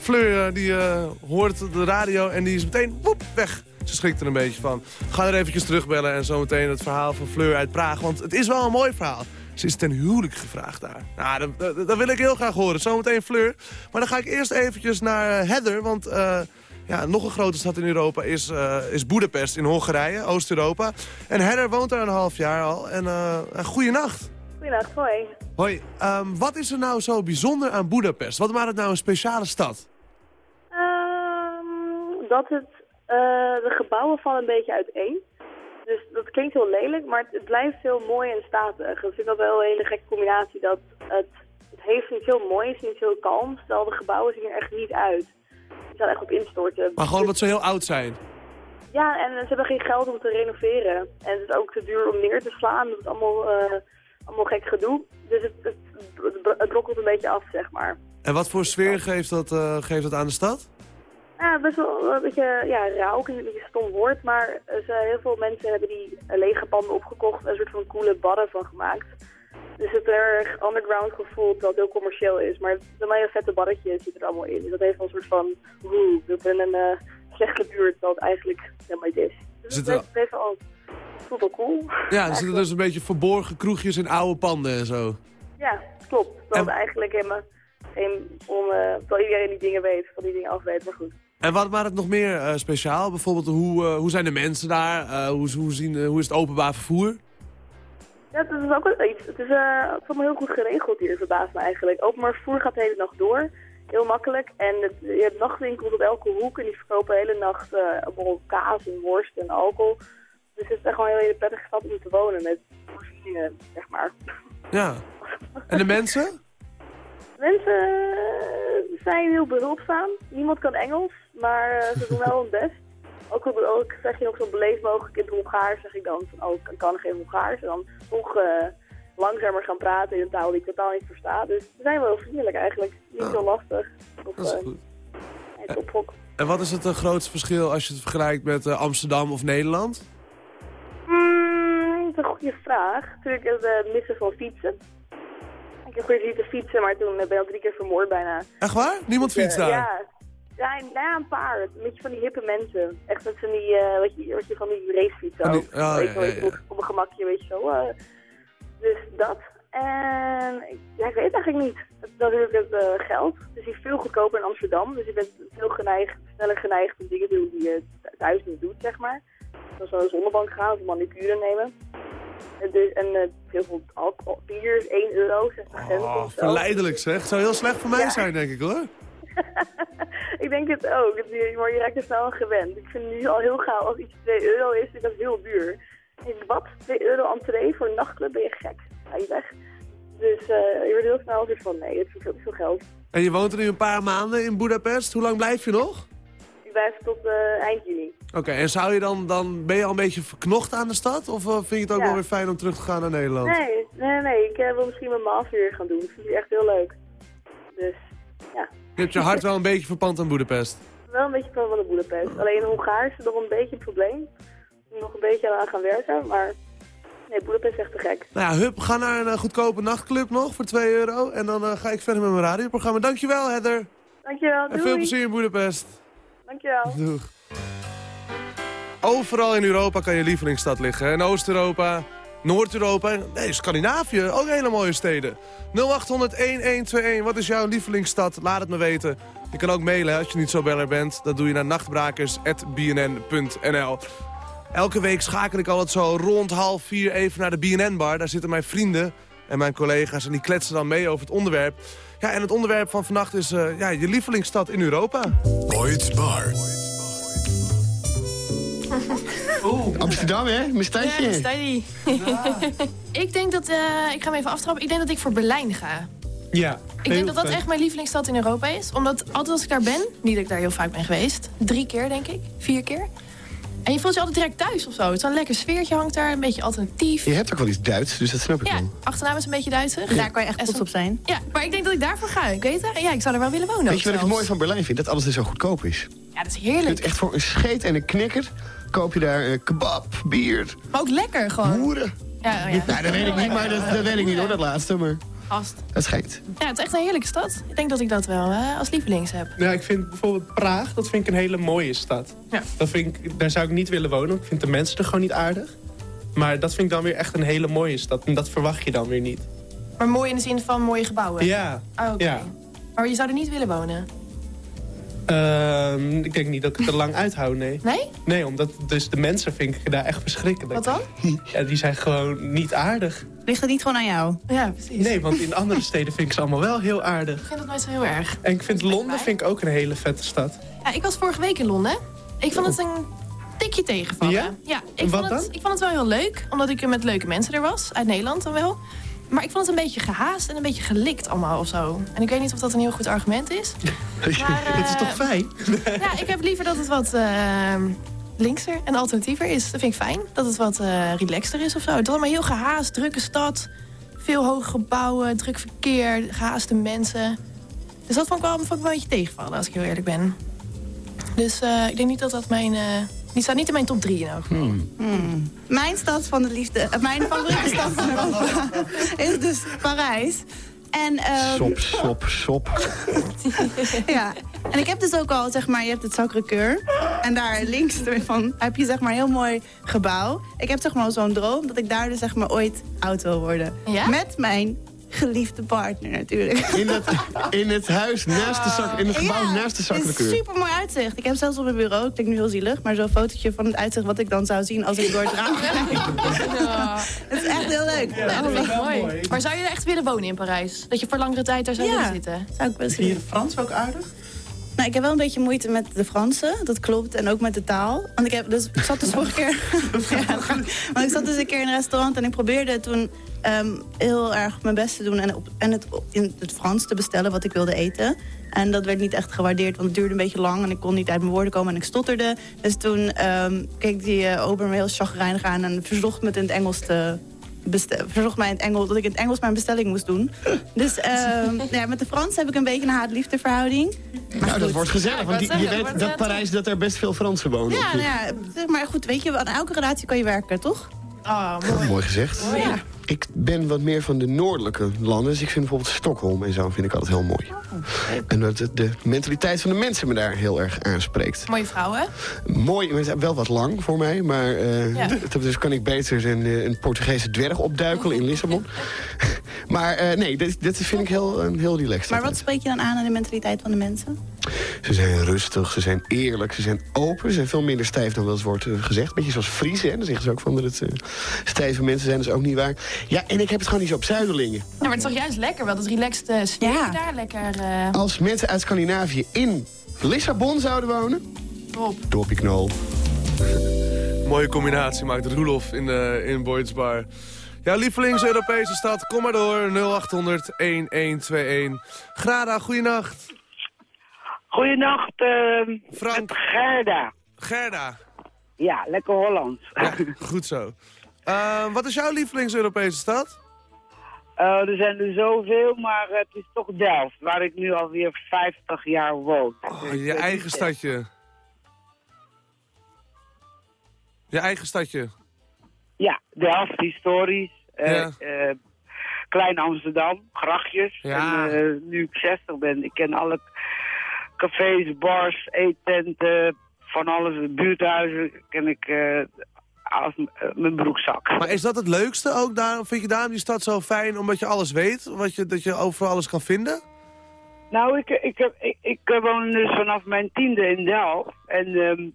Fleur, eh, die eh, hoort de radio en die is meteen woep, weg. Ze schrikt er een beetje van. Ga er eventjes terugbellen en zometeen het verhaal van Fleur uit Praag. Want het is wel een mooi verhaal. Ze is ten huwelijk gevraagd daar. Nou, dat, wil ik heel graag horen. Zometeen Fleur. Maar dan ga ik eerst eventjes naar eh, Heather. Want ja, nog een grote stad in Europa is, is Boedapest in Hongarije, Oost-Europa. En Heather woont daar een half jaar al. En uh, goeienacht. Goedendag, hoi. Hoi, ehm, wat is er nou zo bijzonder aan Boedapest? Wat maakt het nou een speciale stad? Ehm, dat het, eh, de gebouwen vallen een beetje uiteen. Dus dat klinkt heel lelijk, maar het, het blijft heel mooi en statig. Ik vind dat wel een hele gekke combinatie. Dat het, het heeft iets heel moois, iets heel kalms, terwijl de gebouwen zien er echt niet uit. Die staan echt op instorten. Maar gewoon omdat ze heel oud zijn. Ja, en ze hebben geen geld om te renoveren. En het is ook te duur om neer te slaan. Dat is allemaal, eh, allemaal gek gedoe. Dus het, het, het, brokkelt een beetje af, zeg maar. En wat voor sfeer geeft dat, eh, geeft dat aan de stad? Ja, best wel een beetje ja, rauw, een beetje een stom woord, maar eh, ze, heel veel mensen hebben die eh, lege panden opgekocht en een soort van coole barren van gemaakt. Dus het erg underground gevoel, het heel commercieel is. Maar dan een vette barretjes zit er allemaal in. Dus dat heeft wel een soort van, oeh, we zijn een eh, slechte buurt, het eigenlijk helemaal niet is. Dus het heeft, heeft wel, cool. Ja, er zitten dus een beetje verborgen kroegjes in oude panden en zo. Ja, klopt. Terwijl het eigenlijk helemaal geen, om, terwijl iedereen die dingen weet, van die dingen af weet, maar goed. En wat maakt het nog meer eh, speciaal? Bijvoorbeeld, hoe, eh, hoe zijn de mensen daar? Hoe, hoe, zien, hoe is het openbaar vervoer? Ja, dat is ook wel iets. Het is, het is allemaal heel goed geregeld hier, verbaast me eigenlijk. Openbaar vervoer gaat de hele nacht door. Heel makkelijk. En het, je hebt nachtwinkels op elke hoek en die verkopen de hele nacht allemaal kaas en worst en alcohol. Dus het is echt gewoon een hele prettige stad om te wonen met voorzieningen, zeg maar. Ja. En de mensen? Mensen eh, zijn heel behulpzaam. Niemand kan Engels, maar eh, ze doen wel hun best. Ook, ook, zeg je nog zo beleefd mogelijk in het Hongaars, zeg ik dan van, oh, ik kan geen Hongaars. En dan toch eh, langzamer gaan praten in een taal die ik totaal niet versta. Dus ze zijn wel vriendelijk eigenlijk. Niet zo lastig. Of, Dat is goed. En wat is het grootste verschil als je het vergelijkt met Amsterdam of Nederland? Hmm, dat is een goede vraag. Natuurlijk het eh, missen van fietsen. Ik heb hier te fietsen, maar toen ben ik al drie keer vermoord bijna. Echt waar? Niemand fietst Eh, daar? Ja, ja, nou ja, een paar. Een beetje van die hippe mensen. Echt met van die, eh wat, je, wat je van die racefietsen Van die- weet je ja, ja. op- Op een gemakje, weet je zo. eh. dus dat. En ik- ja, ik weet het eigenlijk niet. Het is natuurlijk het eh, geld. Het is hier veel goedkoper in Amsterdam. Dus je bent veel geneigd, sneller geneigd om dingen te doen die je th- thuis niet doet, zeg maar. Naar de zonnebank gaan of manicure nemen. En, dus, en eh, heel veel alcohol. Bier is 1 euro, 60 cent. Oh, zo. verleidelijk zeg. Zou heel slecht voor mij Ja. zijn, denk ik hoor. Ik denk het ook. Maar je raakt er snel aan gewend. Ik vind het nu al heel gauw als iets 2 euro is, vind ik dat heel duur. Ik wat? 2 euro entree voor een nachtclub? Ben je gek? Ga je weg? Dus eh je wordt heel snel van, nee, het is veel, veel geld. En je woont er nu een paar maanden in Budapest. Hoe lang blijf je nog? Ik blijf tot eh, eind juni. Oké, en zou je dan, dan, ben je al een beetje verknocht aan de stad? Of eh, vind je het ook Ja. wel weer fijn om terug te gaan naar Nederland? Nee, nee, nee. Ik eh, wil misschien mijn hier gaan doen. Ik vind het echt heel leuk. Dus, ja. Je hebt je hart wel een beetje verpand aan Budapest. Wel een beetje van de Boedapest. Alleen Hongaars is nog een beetje een probleem. Ik moet nog een beetje aan gaan werken, maar Nee, Boedapest is echt te gek. Nou ja, hup, ga naar een eh, goedkope nachtclub nog voor 2 euro. En dan ga ik verder met mijn radioprogramma. Dankjewel, Heather. Dankjewel, En doei. veel plezier in Boedapest. Dankjewel. Doeg. Overal in Europa kan je lievelingsstad liggen. In Oost-Europa, Noord-Europa, nee, Scandinavië, ook hele mooie steden. 0800-1121, wat is jouw lievelingsstad? Laat het me weten. Je kan ook mailen als je niet zo beller bent. Dat doe je naar nachtbrakers.bnn.nl. Elke week schakel ik altijd zo rond half vier even naar de BNN-bar. Daar zitten mijn vrienden en mijn collega's en die kletsen dan mee over het onderwerp. Ja, en het onderwerp van vannacht is eh, ja, je lievelingsstad in Europa. Boyd's Bar. Amsterdam, hè? Mijn stadje. Ja, study. ik denk dat, eh, ik ga hem even aftrappen. Ik denk dat ik voor Berlijn ga. Ja. Ik denk dat dat echt mijn lievelingsstad in Europa is. Omdat altijd als ik daar ben, niet dat ik daar heel vaak ben geweest. Drie keer denk ik, vier keer. En je voelt je altijd direct thuis of zo. Het is een lekker sfeertje hangt daar, een beetje alternatief. Je hebt ook wel iets Duits, dus dat snap ik Ja, wel. achternaam is een beetje Duitsig. Daar kan je echt trots op zijn. Ja, maar ik denk dat ik daarvoor ga. Ik weet het. Ja, ik zou er wel willen wonen. Weet je wat ik zelfs. mooi van Berlijn vind? Dat alles er zo goedkoop is. Ja, dat is Je kunt heerlijk. echt voor een scheet en een knikker koop je daar eh, kebab, bier, Maar ook lekker gewoon. boeren. Ja, oh ja. Nou, dat weet ik niet, maar dat, dat weet ik niet hoor, dat laatste. Maar Het schijnt. Ja, het is echt een heerlijke stad. Ik denk dat ik dat wel eh, als lievelings heb. Nou, ik vind bijvoorbeeld Praag, dat vind ik een hele mooie stad. Ja. Dat vind ik, daar zou ik niet willen wonen, want ik vind de mensen er gewoon niet aardig. Maar dat vind ik dan weer echt een hele mooie stad. En dat verwacht je dan weer niet. Maar mooi in de zin van mooie gebouwen. Ja, Oh, oké. ja. Maar je zou er niet willen wonen? Ehm, ik denk niet dat ik het er lang uithoud, nee. Nee? Nee, omdat dus de mensen vind ik daar echt verschrikkelijk. Wat dan? Ja, die zijn gewoon niet aardig. Ligt het niet gewoon aan jou? Ja, precies. Nee, want in andere steden vind ik ze allemaal wel heel aardig. Ik vind dat nooit zo heel erg. En ik vind Londen vind ik ook een hele vette stad. Ja, ik was vorige week in Londen. Ik vond het een tikje tegenvallen. Ja? Ja, ik, vond het, dan? ik vond het wel heel leuk. Omdat ik er met leuke mensen er was. Uit Nederland dan wel. Maar ik vond het een beetje gehaast en een beetje gelikt allemaal of zo. En ik weet niet of dat een heel goed argument is. Maar, dat is eh, toch fijn? Ja, ik heb liever dat het wat eh, linkser en alternatiever is. Dat vind ik fijn. Dat het wat eh relaxter is of zo. Het is allemaal heel gehaast, drukke stad. Veel hoge gebouwen, druk verkeer, gehaaste mensen. Dus dat vond ik wel, vond ik wel een beetje tegenvallen, als ik heel eerlijk ben. Dus eh, ik denk niet dat dat mijn... die staat niet in mijn top 3 in elk geval. Hmm. Mijn stad van de liefde, eh, mijn favoriete stad van Europa is dus Parijs. En, ehm, Sop, sop, sop. ja. En ik heb dus ook al, zeg maar, je hebt het Sacré-Cœur. En daar links ervan heb je zeg maar een heel mooi gebouw. Ik heb zeg maar zo'n droom dat ik daar dus zeg maar ooit oud wil worden. Ja? Met mijn geliefde partner natuurlijk. In het, in het huis naast de zak, in het gebouw Ja, naast de Het is zakelijke super mooi uitzicht. Ik heb zelfs op mijn bureau, ik denk nu heel zielig, maar zo'n fotootje van het uitzicht wat ik dan zou zien als ik door het raam kijk. Het is echt heel leuk. Ja, dat mooi. Maar zou je er echt willen wonen in Parijs? Dat je voor langere tijd daar zou Ja. willen zitten? Zou ik best Vind je de Frans ook aardig? Nou, ik heb wel een beetje moeite met de Fransen, dat klopt. En ook met de taal. Want ik, heb dus, ik zat dus vorige keer... ja, want ik zat dus een keer in een restaurant en ik probeerde toen ehm, heel erg mijn best te doen... en, op, en het op- in het Frans te bestellen wat ik wilde eten. En dat werd niet echt gewaardeerd, want het duurde een beetje lang... en ik kon niet uit mijn woorden komen en ik stotterde. Dus toen ehm, keek die eh, ober me heel chagrijnig aan... en verzocht me het in het Engels te... Verzocht mij in het Engels dat ik in het Engels mijn bestelling moest doen. Dus ehm, ja, met de Frans heb ik een beetje een haat-liefde verhouding. Nou, dat wordt gezellig, Ja, want die, je weet dat Parijs dat er best veel Fransen wonen. Ja, nou ja, maar goed, weet je, aan elke relatie kan je werken, toch? Oh, mooi. Mooi gezegd. Ja. Ik ben wat meer van de noordelijke landen. Dus ik vind bijvoorbeeld Stockholm en zo vind ik altijd heel mooi. En dat de, de mentaliteit van de mensen me daar heel erg aanspreekt. Mooie vrouwen. Mooi, maar wel wat lang voor mij. Maar eh, Ja. dus kan ik beter een, eh, een Portugese dwerg opduikelen in Lissabon. maar eh, nee, dit, dit vind ik heel, een heel relaxed. Maar wat spreek je dan aan aan de mentaliteit van de mensen? Ze zijn rustig, ze zijn eerlijk, ze zijn open. Ze zijn veel minder stijf dan wel eens wordt gezegd. Beetje zoals Friese, hè? dan zeggen ze ook van dat het stijve mensen zijn. Dat is ook niet waar. Ja, en ik heb het gewoon niet zo op zuiderlingen. Ja, maar het is toch juist lekker wel, dat relaxed uh, sfeer Ja. daar. Lekker eh Als mensen uit Scandinavië in Lissabon zouden wonen... op. Dorpje knol. Mooie combinatie maakt Roelof in, de, in Boyd's Bar. Jouw lievelings-Europese stad, kom maar door. 0800-1121. Grada, goeienacht. Goedenacht, eh Frank. met Gerda. Gerda. Ja, lekker Hollands. Ja, goed zo. Eh, wat is jouw lievelings-Europese stad? Eh, er zijn er zoveel, maar het is toch Delft, waar ik nu alweer 50 jaar woon. Oh, Dus, je eigen stadje. Je eigen stadje. Ja, Delft historisch. eh, Ja. Klein Amsterdam, grachtjes. Ja. En, nu ik 60 ben, ik ken alle cafés, bars, eettenten, van alles, buurthuizen, ken ik eh, als eh, mijn broekzak. Maar is dat het leukste ook daar? Vind je daarom die stad zo fijn, omdat je alles weet? Wat je, dat je overal alles kan vinden? Nou, ik, ik, ik, ik eh, woon dus vanaf mijn tiende in Delft. En ehm,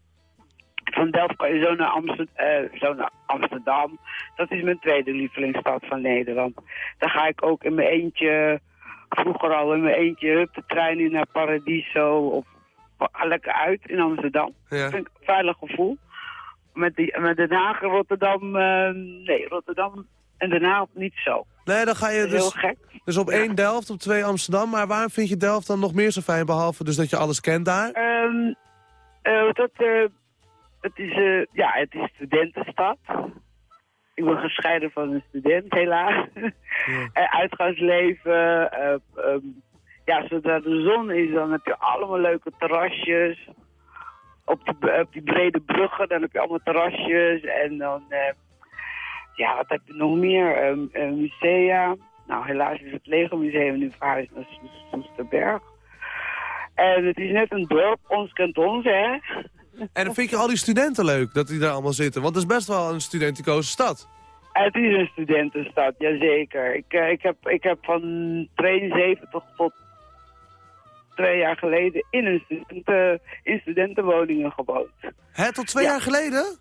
van Delft kan je zo naar, Amsterdam, zo naar Amsterdam. Dat is mijn tweede lievelingsstad van Nederland. Daar ga ik ook in mijn eentje, vroeger al in mijn eentje, hup, de trein in naar Paradiso. Of lekker uit in Amsterdam. Ja. Dat vind ik een veilig gevoel. Met, die, met Den Haag en Rotterdam, eh, nee, Rotterdam en Den Haag niet zo. Nee, dan ga je is heel dus, gek. dus op één Delft, op twee Amsterdam. Maar waarom vind je Delft dan nog meer zo fijn, behalve dus dat je alles kent daar? Eh, dat, eh, het is, eh, ja, het is studentenstad. Ik ben gescheiden van een student, helaas. Eh, uitgaansleven. eh, ehm, ja, zodra de zon is, dan heb je allemaal leuke terrasjes. Op die, op die brede bruggen, dan heb je allemaal terrasjes. En dan, eh, ja, wat heb je nog meer? Ehm, eh, musea. Nou, helaas is het Lego Museum nu verhuisd naar Soes- Soesterberg. En het is net een dorp, ons kent ons, hè? En dan vind je al die studenten leuk, dat die daar allemaal zitten. Want het is best wel een studenticoze stad. Het is een studentenstad, jazeker. Ik, eh, ik, heb, ik heb van 72 tot twee jaar geleden in, een studenten, in studentenwoningen gewoond. Hè, tot twee jaar geleden?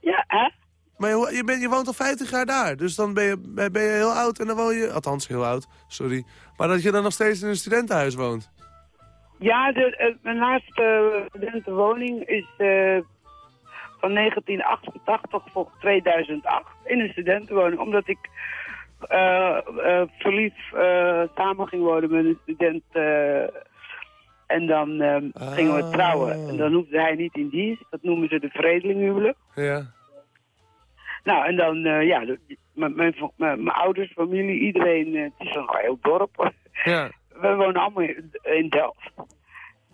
Ja, hè? Maar je, je, bent, je woont al 50 jaar daar, dus dan ben je, ben je heel oud en dan woon je... Althans, heel oud, sorry. Maar dat je dan nog steeds in een studentenhuis woont. Ja, de, eh, mijn laatste studentenwoning is eh, van 1988 tot 2008 in een studentenwoning. Omdat ik eh, verliefd samen ging wonen met een student. En dan eh, gingen we trouwen. En dan hoefde hij niet in dienst. Dat noemen ze de vredelingenhuwelijk. Ja. Nou, en dan, eh, ja, mijn, ouders, familie, iedereen, eh, het is een heel dorp. Ja. We wonen allemaal in, Delft.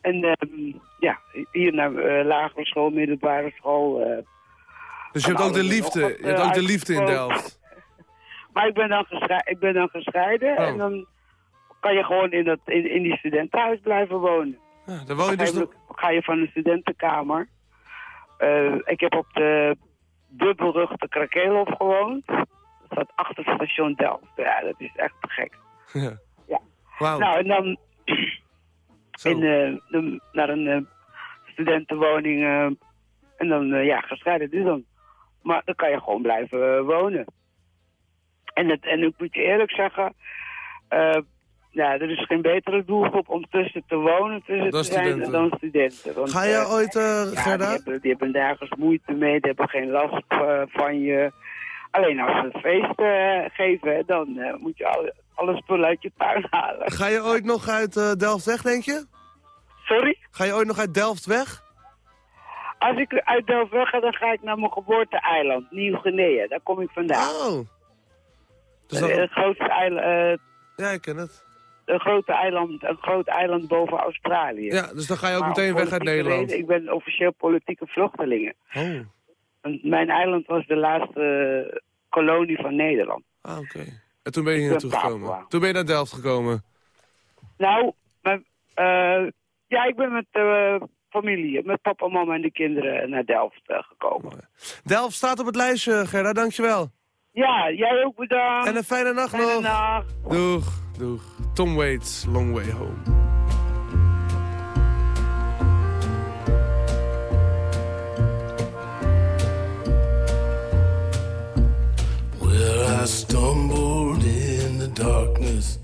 En ehm, ja, hier naar eh, lagere school, middelbare school. Dus je hebt ook de liefde, je hebt ook de liefde in. Delft. Maar ik ben dan, geschei- ik ben dan gescheiden Oh. en dan kan je gewoon in, dat, in, in die studentenhuis blijven wonen. Ja, dan woon je dus ga je van de studentenkamer. Eh, ik heb op de dubbelrug de Krakeelhof gewoond. Dat staat achter het station Delft. Ja, dat is echt gek. Ja. Nou, en dan in, eh, de- naar een eh, studentenwoning. en dan, ja, gescheiden dus dan. Maar dan kan je gewoon blijven wonen. En, het, en ik moet je eerlijk zeggen... eh, ja, er is geen betere doelgroep om tussen te wonen tussen Dan te zijn dan studenten. Want, Ga je eh, ooit, ja, die Gerda? hebben, die hebben nergens moeite mee, die hebben geen last eh, van je. Alleen als ze het feest geven, dan moet je alle, alle spullen uit je tuin halen. Ga je ooit nog uit Delft weg, denk je? Sorry? Ga je ooit nog uit Delft weg? Als ik uit Delft weg ga, dan ga ik naar mijn geboorte-eiland, Nieuw-Guinea. Daar kom ik vandaan. Oh. Dus dan- Het grootste eiland, Ja, ik ken het. Een, grote eiland, een groot eiland boven Australië. Ja, dus dan ga je ook Maar meteen weg uit Nederland. reden, ik ben officieel politieke vluchteling. Oh, mijn eiland was de laatste kolonie van Nederland. ah, oké. En toen ben je hier naartoe gekomen? Toen ben je naar Delft gekomen? Nou, mijn, eh, ja, ik ben met de familie, met papa, mama en de kinderen naar Delft eh, gekomen. Delft staat op het lijstje, Gerda, dankjewel. Ja, jij ook bedankt. En een fijne nacht Fijne nog. nacht. Doeg, doeg. Tom Waits, Long Way Home. I stumbled in the darkness.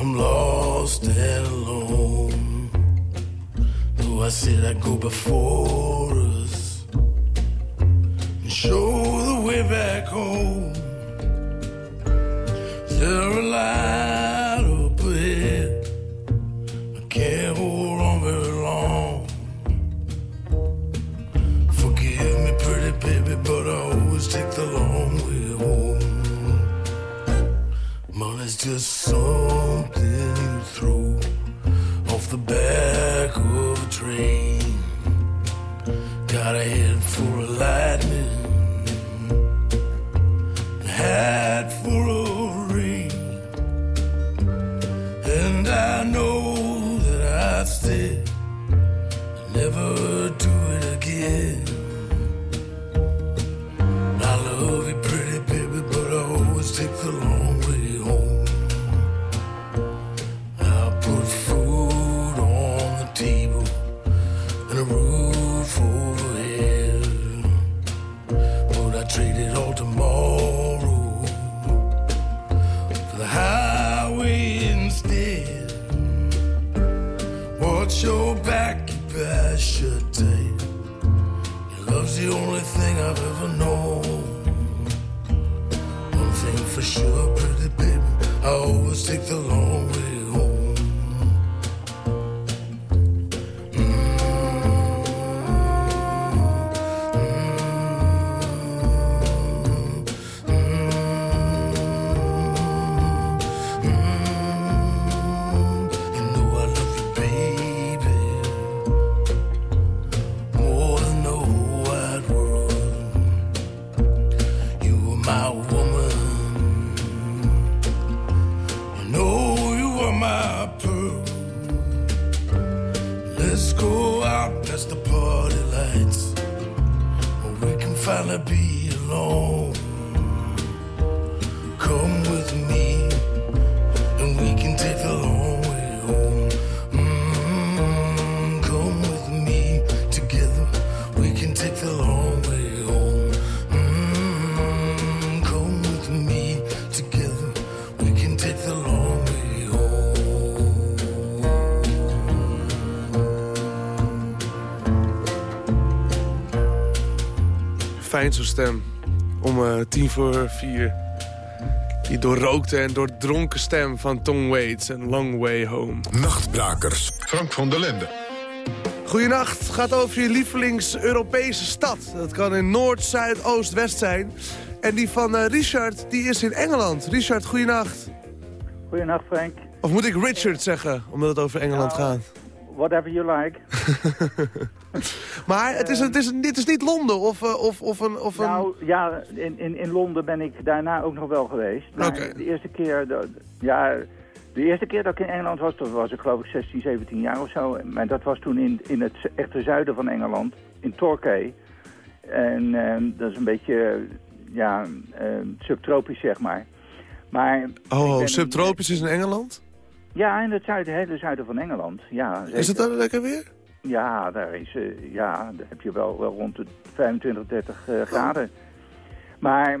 I'm lost and alone. Though I said I'd go before us and show the way back home. There a baby, but I always take the long way home. Money's just something you throw off the back of a train. Got a head for a lightning, a hat for a rain, and I know that I've said never do it again. Watch your back, you pass your day. Your love's the only thing I've ever known. One thing for sure, pretty baby, I always take the long way Stem. Om eh, tien voor vier. Die doorrookte en doordronken stem van Tom Waits en Long Way Home. Nachtbrakers. Frank van der Lende. Goedenacht, het gaat over je lievelings-Europese stad. Dat kan in Noord, Zuid, Oost, West zijn. En die van eh, Richard, die is in Engeland. Richard, goedenacht. Goedenacht Frank. Of moet ik Richard zeggen, omdat het over Engeland Nou, gaat? Whatever you like. Maar het is, het is, dit is niet Londen of, eh, of, of een... Of een... Nou ja, in, in, in Londen ben ik daarna ook nog wel geweest. Maar de eerste keer, dat- ja, de eerste keer dat ik in Engeland was, dat was ik geloof ik 16, 17 jaar of zo. Maar dat was toen in, in het echte zuiden van Engeland, in Torquay. En ehm, dat is een beetje, ja, ehm, subtropisch zeg maar. Maar Oh, subtropisch is in Engeland? Ja, in het zuiden, hele zuiden van Engeland. Ja, Is het dan lekker weer? Ja, daar, is, eh, ja, daar heb je wel, wel rond de 25, 30 eh, graden. Maar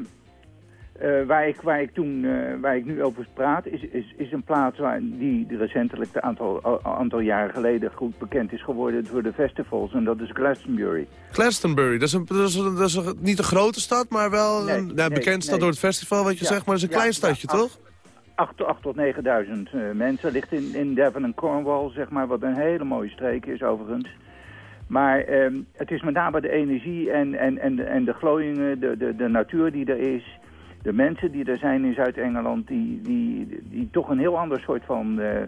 eh, waar, ik, waar, ik toen, waar ik nu over praat, is, is, is een plaats waar, die recentelijk een aantal, aantal jaren geleden goed bekend is geworden voor de festivals. En dat is Glastonbury. Glastonbury, dat is, een, dat is, een- dat is een- niet een grote stad, maar wel Nee, een nee, bekend stad nee. door het festival, wat je Ja, zegt. Maar het is een ja, klein stadje, ja, toch? 8, 8 tot 9000 eh, mensen. Ligt in, in Devon en Cornwall, zeg maar, wat een hele mooie streek is overigens. Maar ehm, het is met name de energie en, en, en, de, en de glooiingen, de, de, de natuur die er is. De mensen die er zijn in Zuid-Engeland, die, die, die toch een heel ander soort van, eh,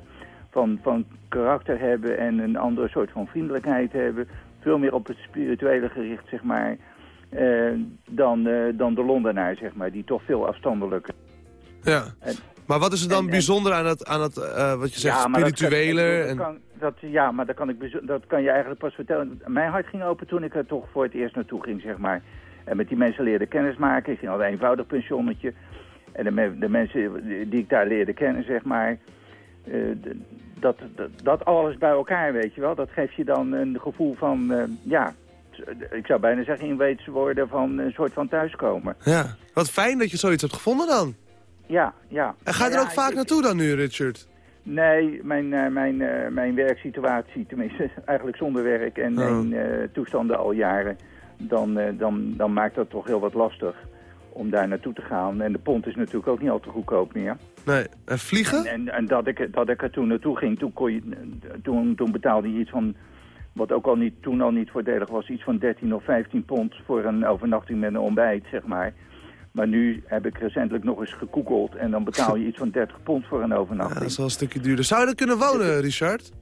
van, van karakter hebben en een ander soort van vriendelijkheid hebben. Veel meer op het spirituele gericht, zeg maar, eh, dan, dan de Londenaar, zeg maar, die toch veel afstandelijker. Ja. Maar wat is er dan en- en- bijzonder aan het, aan het eh, wat je zegt, spirituele? Dat, en... kan, dat, ja, maar dat kan, ik, dat kan je eigenlijk pas vertellen. Mijn hart ging open toen ik er toch voor het eerst naartoe ging, zeg maar. En met die mensen leerde kennismaken. Ik ging al een eenvoudig pensionnetje. En de, me- de mensen die ik daar leerde kennen, zeg maar... eh, dat, dat, dat alles bij elkaar, weet je wel. Dat geeft je dan een gevoel van, eh, ja... Ik zou bijna zeggen in weets worden van een soort van thuiskomen. Ja, wat fijn dat je zoiets hebt gevonden dan. Ja, ja. En ga je er Nou ook ja, vaak ik- naartoe dan nu, Richard? Nee, mijn, eh, mijn, eh, mijn werksituatie, tenminste eigenlijk zonder werk en, Oh. en eh, toestanden al jaren, dan, dan, dan maakt dat toch heel wat lastig om daar naartoe te gaan. En de pond is natuurlijk ook niet al te goedkoop meer. Nee, en vliegen? En, en, en dat, ik, dat ik er toen naartoe ging, toen, kon je, toen, toen betaalde je iets van, wat ook al niet, toen al niet voordelig was, iets van 13 of 15 pond voor een overnachting met een ontbijt, zeg maar. Maar nu heb ik recentelijk nog eens gegoogeld en dan betaal je iets van 30 pond voor een overnachting. Ja, dat is wel een stukje duurder. Zou je er kunnen wonen, Richard?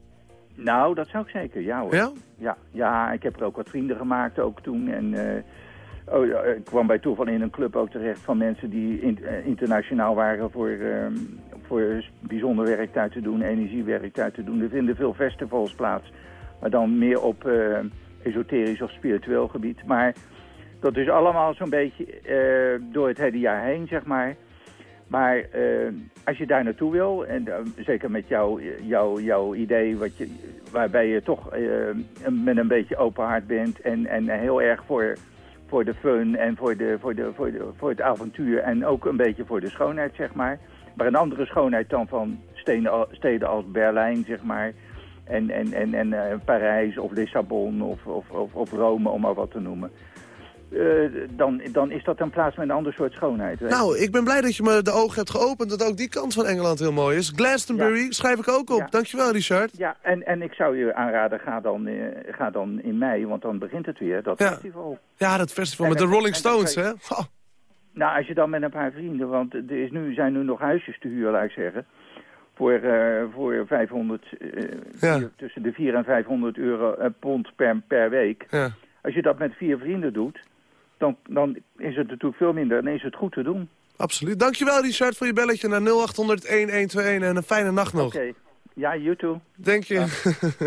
Nou, dat zou ik zeker, ja hoor. Ja? Ja, ja ik heb er ook wat vrienden gemaakt ook toen. En eh, oh, ja, ik kwam bij toeval in een club ook terecht van mensen die in- eh, internationaal waren voor, ehm, voor bijzonder werk uit te doen, energiewerk uit te doen. Er vinden veel festivals plaats, maar dan meer op eh, esoterisch of spiritueel gebied. Maar dat is allemaal zo'n beetje eh, door het hele jaar heen, zeg maar. Maar eh, als je daar naartoe wil, en eh, zeker met jouw jouw jouw idee, wat je, waarbij je toch met een beetje open hart bent en, en heel erg voor, voor de fun en voor, de, voor, de, voor, de, voor het avontuur en ook een beetje voor de schoonheid, zeg maar. Maar een andere schoonheid dan van steden, steden als Berlijn, zeg maar. En, en, en, en Parijs of Lissabon of, of, of Rome, om maar wat te noemen. Eh, dan, dan is dat een plaats met een ander soort schoonheid. weet. Nou, ik ben blij dat je me de ogen hebt geopend dat ook die kant van Engeland heel mooi is. Glastonbury schrijf ik ook op. Ja. Dankjewel, Richard. Ja, en, en ik zou je aanraden, ga dan, eh, ga dan in mei, want dan begint het weer, dat Ja. festival. Ja, dat festival En met de Rolling Stones, je- hè? Oh, Nou, als je dan met een paar vrienden, want er is nu, zijn nu nog huisjes te huur, laat ik zeggen. Voor, eh, voor 500, eh, vier- tussen de 400 en 500 euro pond per, per week. Ja. Als je dat met vier vrienden doet, dan, dan is het natuurlijk veel minder. Dan is het goed te doen. absoluut. Dankjewel, Richard, voor je belletje naar 0800-1121 en een fijne nacht nog. Oké. Ja, you too. Denk je?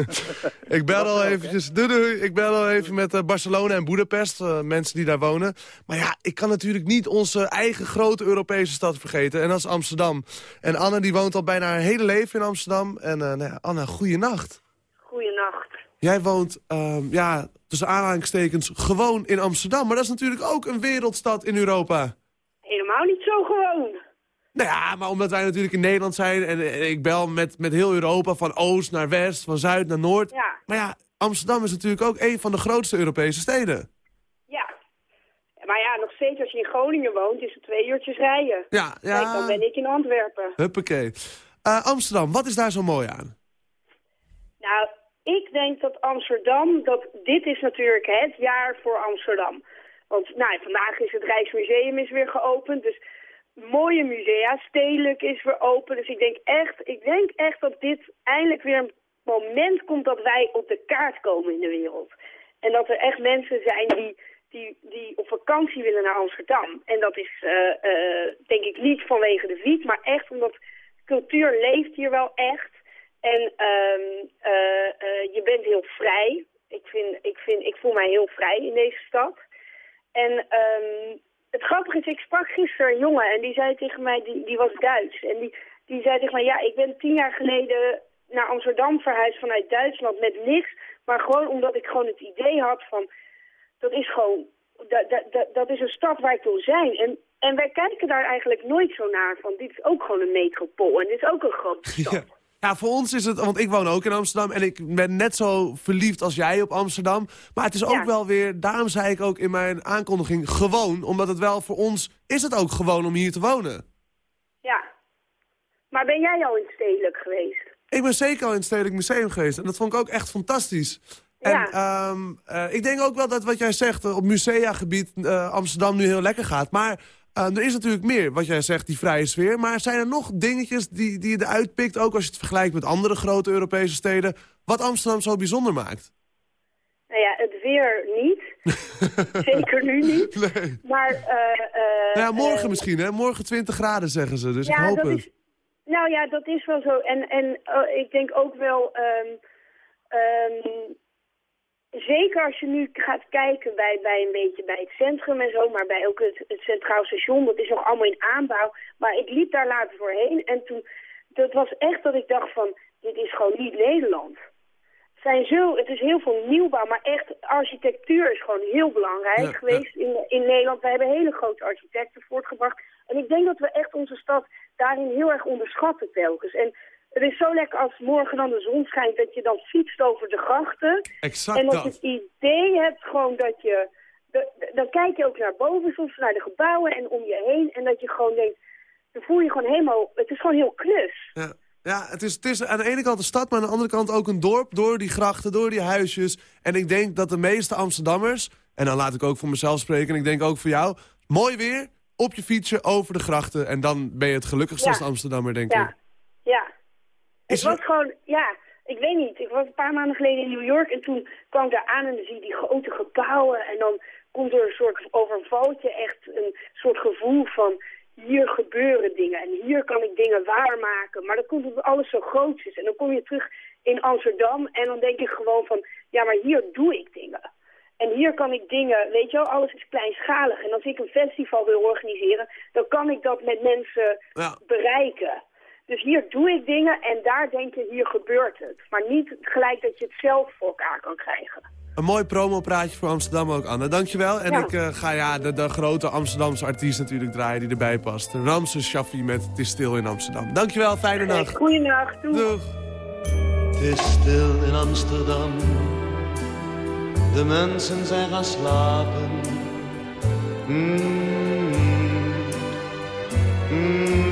ik bel al eventjes. Doei, doei. Ik bel al even met eh, Barcelona en Budapest. eh, mensen die daar wonen. Maar ja, ik kan natuurlijk niet onze eigen grote Europese stad vergeten. En dat is Amsterdam. En Anne die woont al bijna haar hele leven in Amsterdam. En eh nou ja, Anne, goeienacht. Goeienacht. Jij woont, ehm, ja, tussen aanhalingstekens, gewoon in Amsterdam. Maar dat is natuurlijk ook een wereldstad in Europa. Helemaal niet zo gewoon. Nou ja, maar omdat wij natuurlijk in Nederland zijn... en ik bel met, met heel Europa, van oost naar west, van zuid naar noord. Ja. Maar ja, Amsterdam is natuurlijk ook een van de grootste Europese steden. Ja. Maar ja, nog steeds als je in Groningen woont, is het twee uurtjes rijden. Ja, ja. Kijk, dan ben ik in Antwerpen. Huppakee. Eh, Amsterdam, wat is daar zo mooi aan? Nou, ik denk dat Amsterdam, dat dit is natuurlijk het jaar voor Amsterdam. Want nou, vandaag is het Rijksmuseum is weer geopend, dus mooie musea, stedelijk is weer open. Dus ik denk echt, ik denk echt dat dit eindelijk weer een moment komt dat wij op de kaart komen in de wereld. En dat er echt mensen zijn die, die, die op vakantie willen naar Amsterdam. En dat is eh, eh, denk ik niet vanwege de wiet, maar echt omdat cultuur leeft hier wel echt. En ehm, eh, eh, je bent heel vrij. Ik, vind, ik, vind, ik voel mij heel vrij in deze stad. En ehm, het grappige is, ik sprak gisteren een jongen en die zei tegen mij, die, die was Duits. En die, die zei tegen mij, ja, ik ben tien jaar geleden naar Amsterdam verhuisd vanuit Duitsland met niks. Maar gewoon omdat ik gewoon het idee had van, dat is gewoon, dat, dat, dat, dat is een stad waar ik wil zijn. En, en wij kijken daar eigenlijk nooit zo naar van, dit is ook gewoon een metropool en dit is ook een grote stad. Ja. Ja, voor ons is het, want ik woon ook in Amsterdam en ik ben net zo verliefd als jij op Amsterdam. Maar het is ook wel weer, daarom zei ik ook in mijn aankondiging gewoon, omdat het wel voor ons, is het ook gewoon om hier te wonen. Ja. Maar ben jij al in het stedelijk geweest? Ik ben zeker al in het Stedelijk Museum geweest en dat vond ik ook echt fantastisch. En Ja. ehm, eh, ik denk ook wel dat wat jij zegt, eh, op museagebied eh, Amsterdam nu heel lekker gaat. Maar eh, er is natuurlijk meer, wat jij zegt, die vrije sfeer. Maar zijn er nog dingetjes die, die je eruit pikt, ook als je het vergelijkt met andere grote Europese steden, wat Amsterdam zo bijzonder maakt? Nou ja, het weer niet. Zeker nu niet. Nee. Maar, eh eh, Nou ja, morgen misschien, hè? Morgen 20 graden, zeggen ze. Dus ik ja, hoop dat het. is, nou ja, dat is wel zo. En, en eh, ik denk ook wel, ehm, zeker als je nu gaat kijken bij, bij een beetje bij het centrum en zo, maar bij ook het, het Centraal Station, dat is nog allemaal in aanbouw. Maar ik liep daar later voorheen en toen, dat was echt dat ik dacht van, dit is gewoon niet Nederland. Het Zijn zo, het is heel veel nieuwbouw, maar echt architectuur is gewoon heel belangrijk Ja, ja. geweest in, in Nederland. We hebben hele grote architecten voortgebracht. En ik denk dat we echt onze stad daarin heel erg onderschatten telkens. En het is zo lekker als morgen dan de zon schijnt dat je dan fietst over de grachten. Exact en dat, dat. je het idee hebt gewoon dat je... dan kijk je ook naar boven soms, naar de gebouwen en om je heen. En dat je gewoon denkt, dan voel je gewoon helemaal... Het is gewoon heel klus. Ja, ja het, is, het is aan de ene kant een stad, maar aan de andere kant ook een dorp. Door die grachten, door die huisjes. En ik denk dat de meeste Amsterdammers, en dan laat ik ook voor mezelf spreken... en ik denk ook voor jou, mooi weer, op je fietsje, over de grachten. En dan ben je het gelukkigste Ja. als Amsterdammer, denk Ja, ik. ja. Het was gewoon, ja, ik weet niet. Ik was een paar maanden geleden in New York en toen kwam ik daar aan en dan zie je die grote gebouwen. En dan komt er een soort, je echt een soort gevoel van, hier gebeuren dingen en hier kan ik dingen waarmaken. Maar dat komt omdat alles zo groot is. En dan kom je terug in Amsterdam en dan denk ik gewoon van, ja, maar hier doe ik dingen. En hier kan ik dingen, weet je wel, alles is kleinschalig. En als ik een festival wil organiseren, dan kan ik dat met mensen Ja. bereiken. Dus hier doe ik dingen en daar denk je, hier gebeurt het. Maar niet gelijk dat je het zelf voor elkaar kan krijgen. Een mooi promopraatje voor Amsterdam ook, Anne. Dankjewel. En Ja. ik eh, ga ja, de, de grote Amsterdamse artiest natuurlijk draaien die erbij past. Ramses Shaffi met Het is stil in Amsterdam. Dankjewel, fijne nacht. Goeienacht, doei. Doeg. Het is stil in Amsterdam. De mensen zijn gaan slapen. Mm. Mm.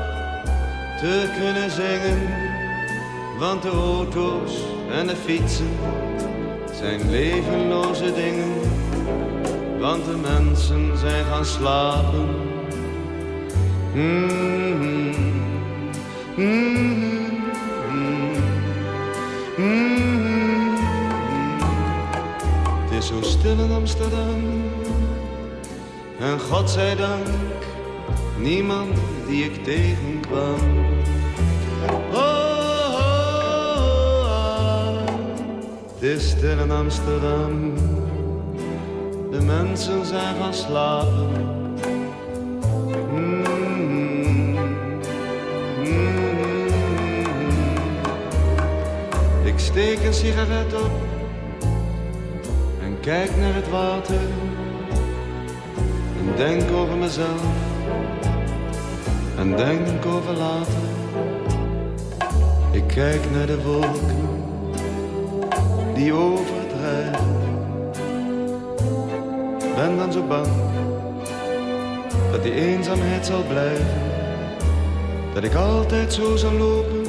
te kunnen zingen. Want de auto's en de fietsen zijn levenloze dingen. Want de mensen zijn gaan slapen. Mm-hmm. Mm-hmm. Mm-hmm. Het is zo stil in Amsterdam. En God zij dank, niemand die ik tegenkwam. Oh, oh, oh. het is stil in Amsterdam. De mensen zijn gaan slapen. Mm, mm. Ik steek een sigaret op en kijk naar het water en denk over mezelf en denk over later. Ik kijk naar de wolken die overdrijven. Ben dan zo bang dat die eenzaamheid zal blijven. Dat ik altijd zo zal lopen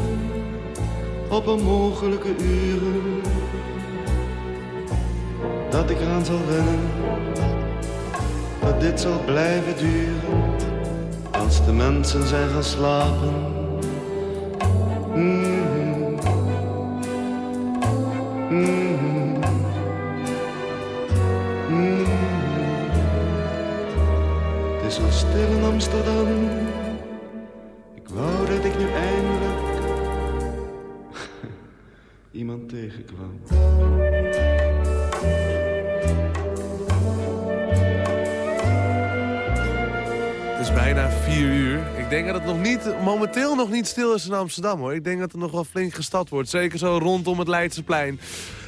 op onmogelijke uren. Dat ik eraan zal wennen, dat dit zal blijven duren. De mensen zijn gaan slapen. Nog niet stil is in Amsterdam hoor. Ik denk dat er nog wel flink gestad wordt. Zeker zo rondom het Leidseplein.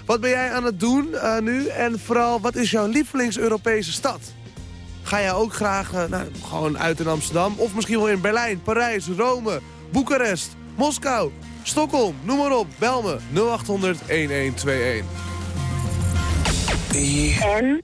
Wat ben jij aan het doen eh, nu? En vooral, wat is jouw lievelings-Europese stad? Ga jij ook graag eh, nou, gewoon uit in Amsterdam? Of misschien wel in Berlijn, Parijs, Rome, Boekarest, Moskou, Stockholm? Noem maar op. Bel me 0800 1121. En?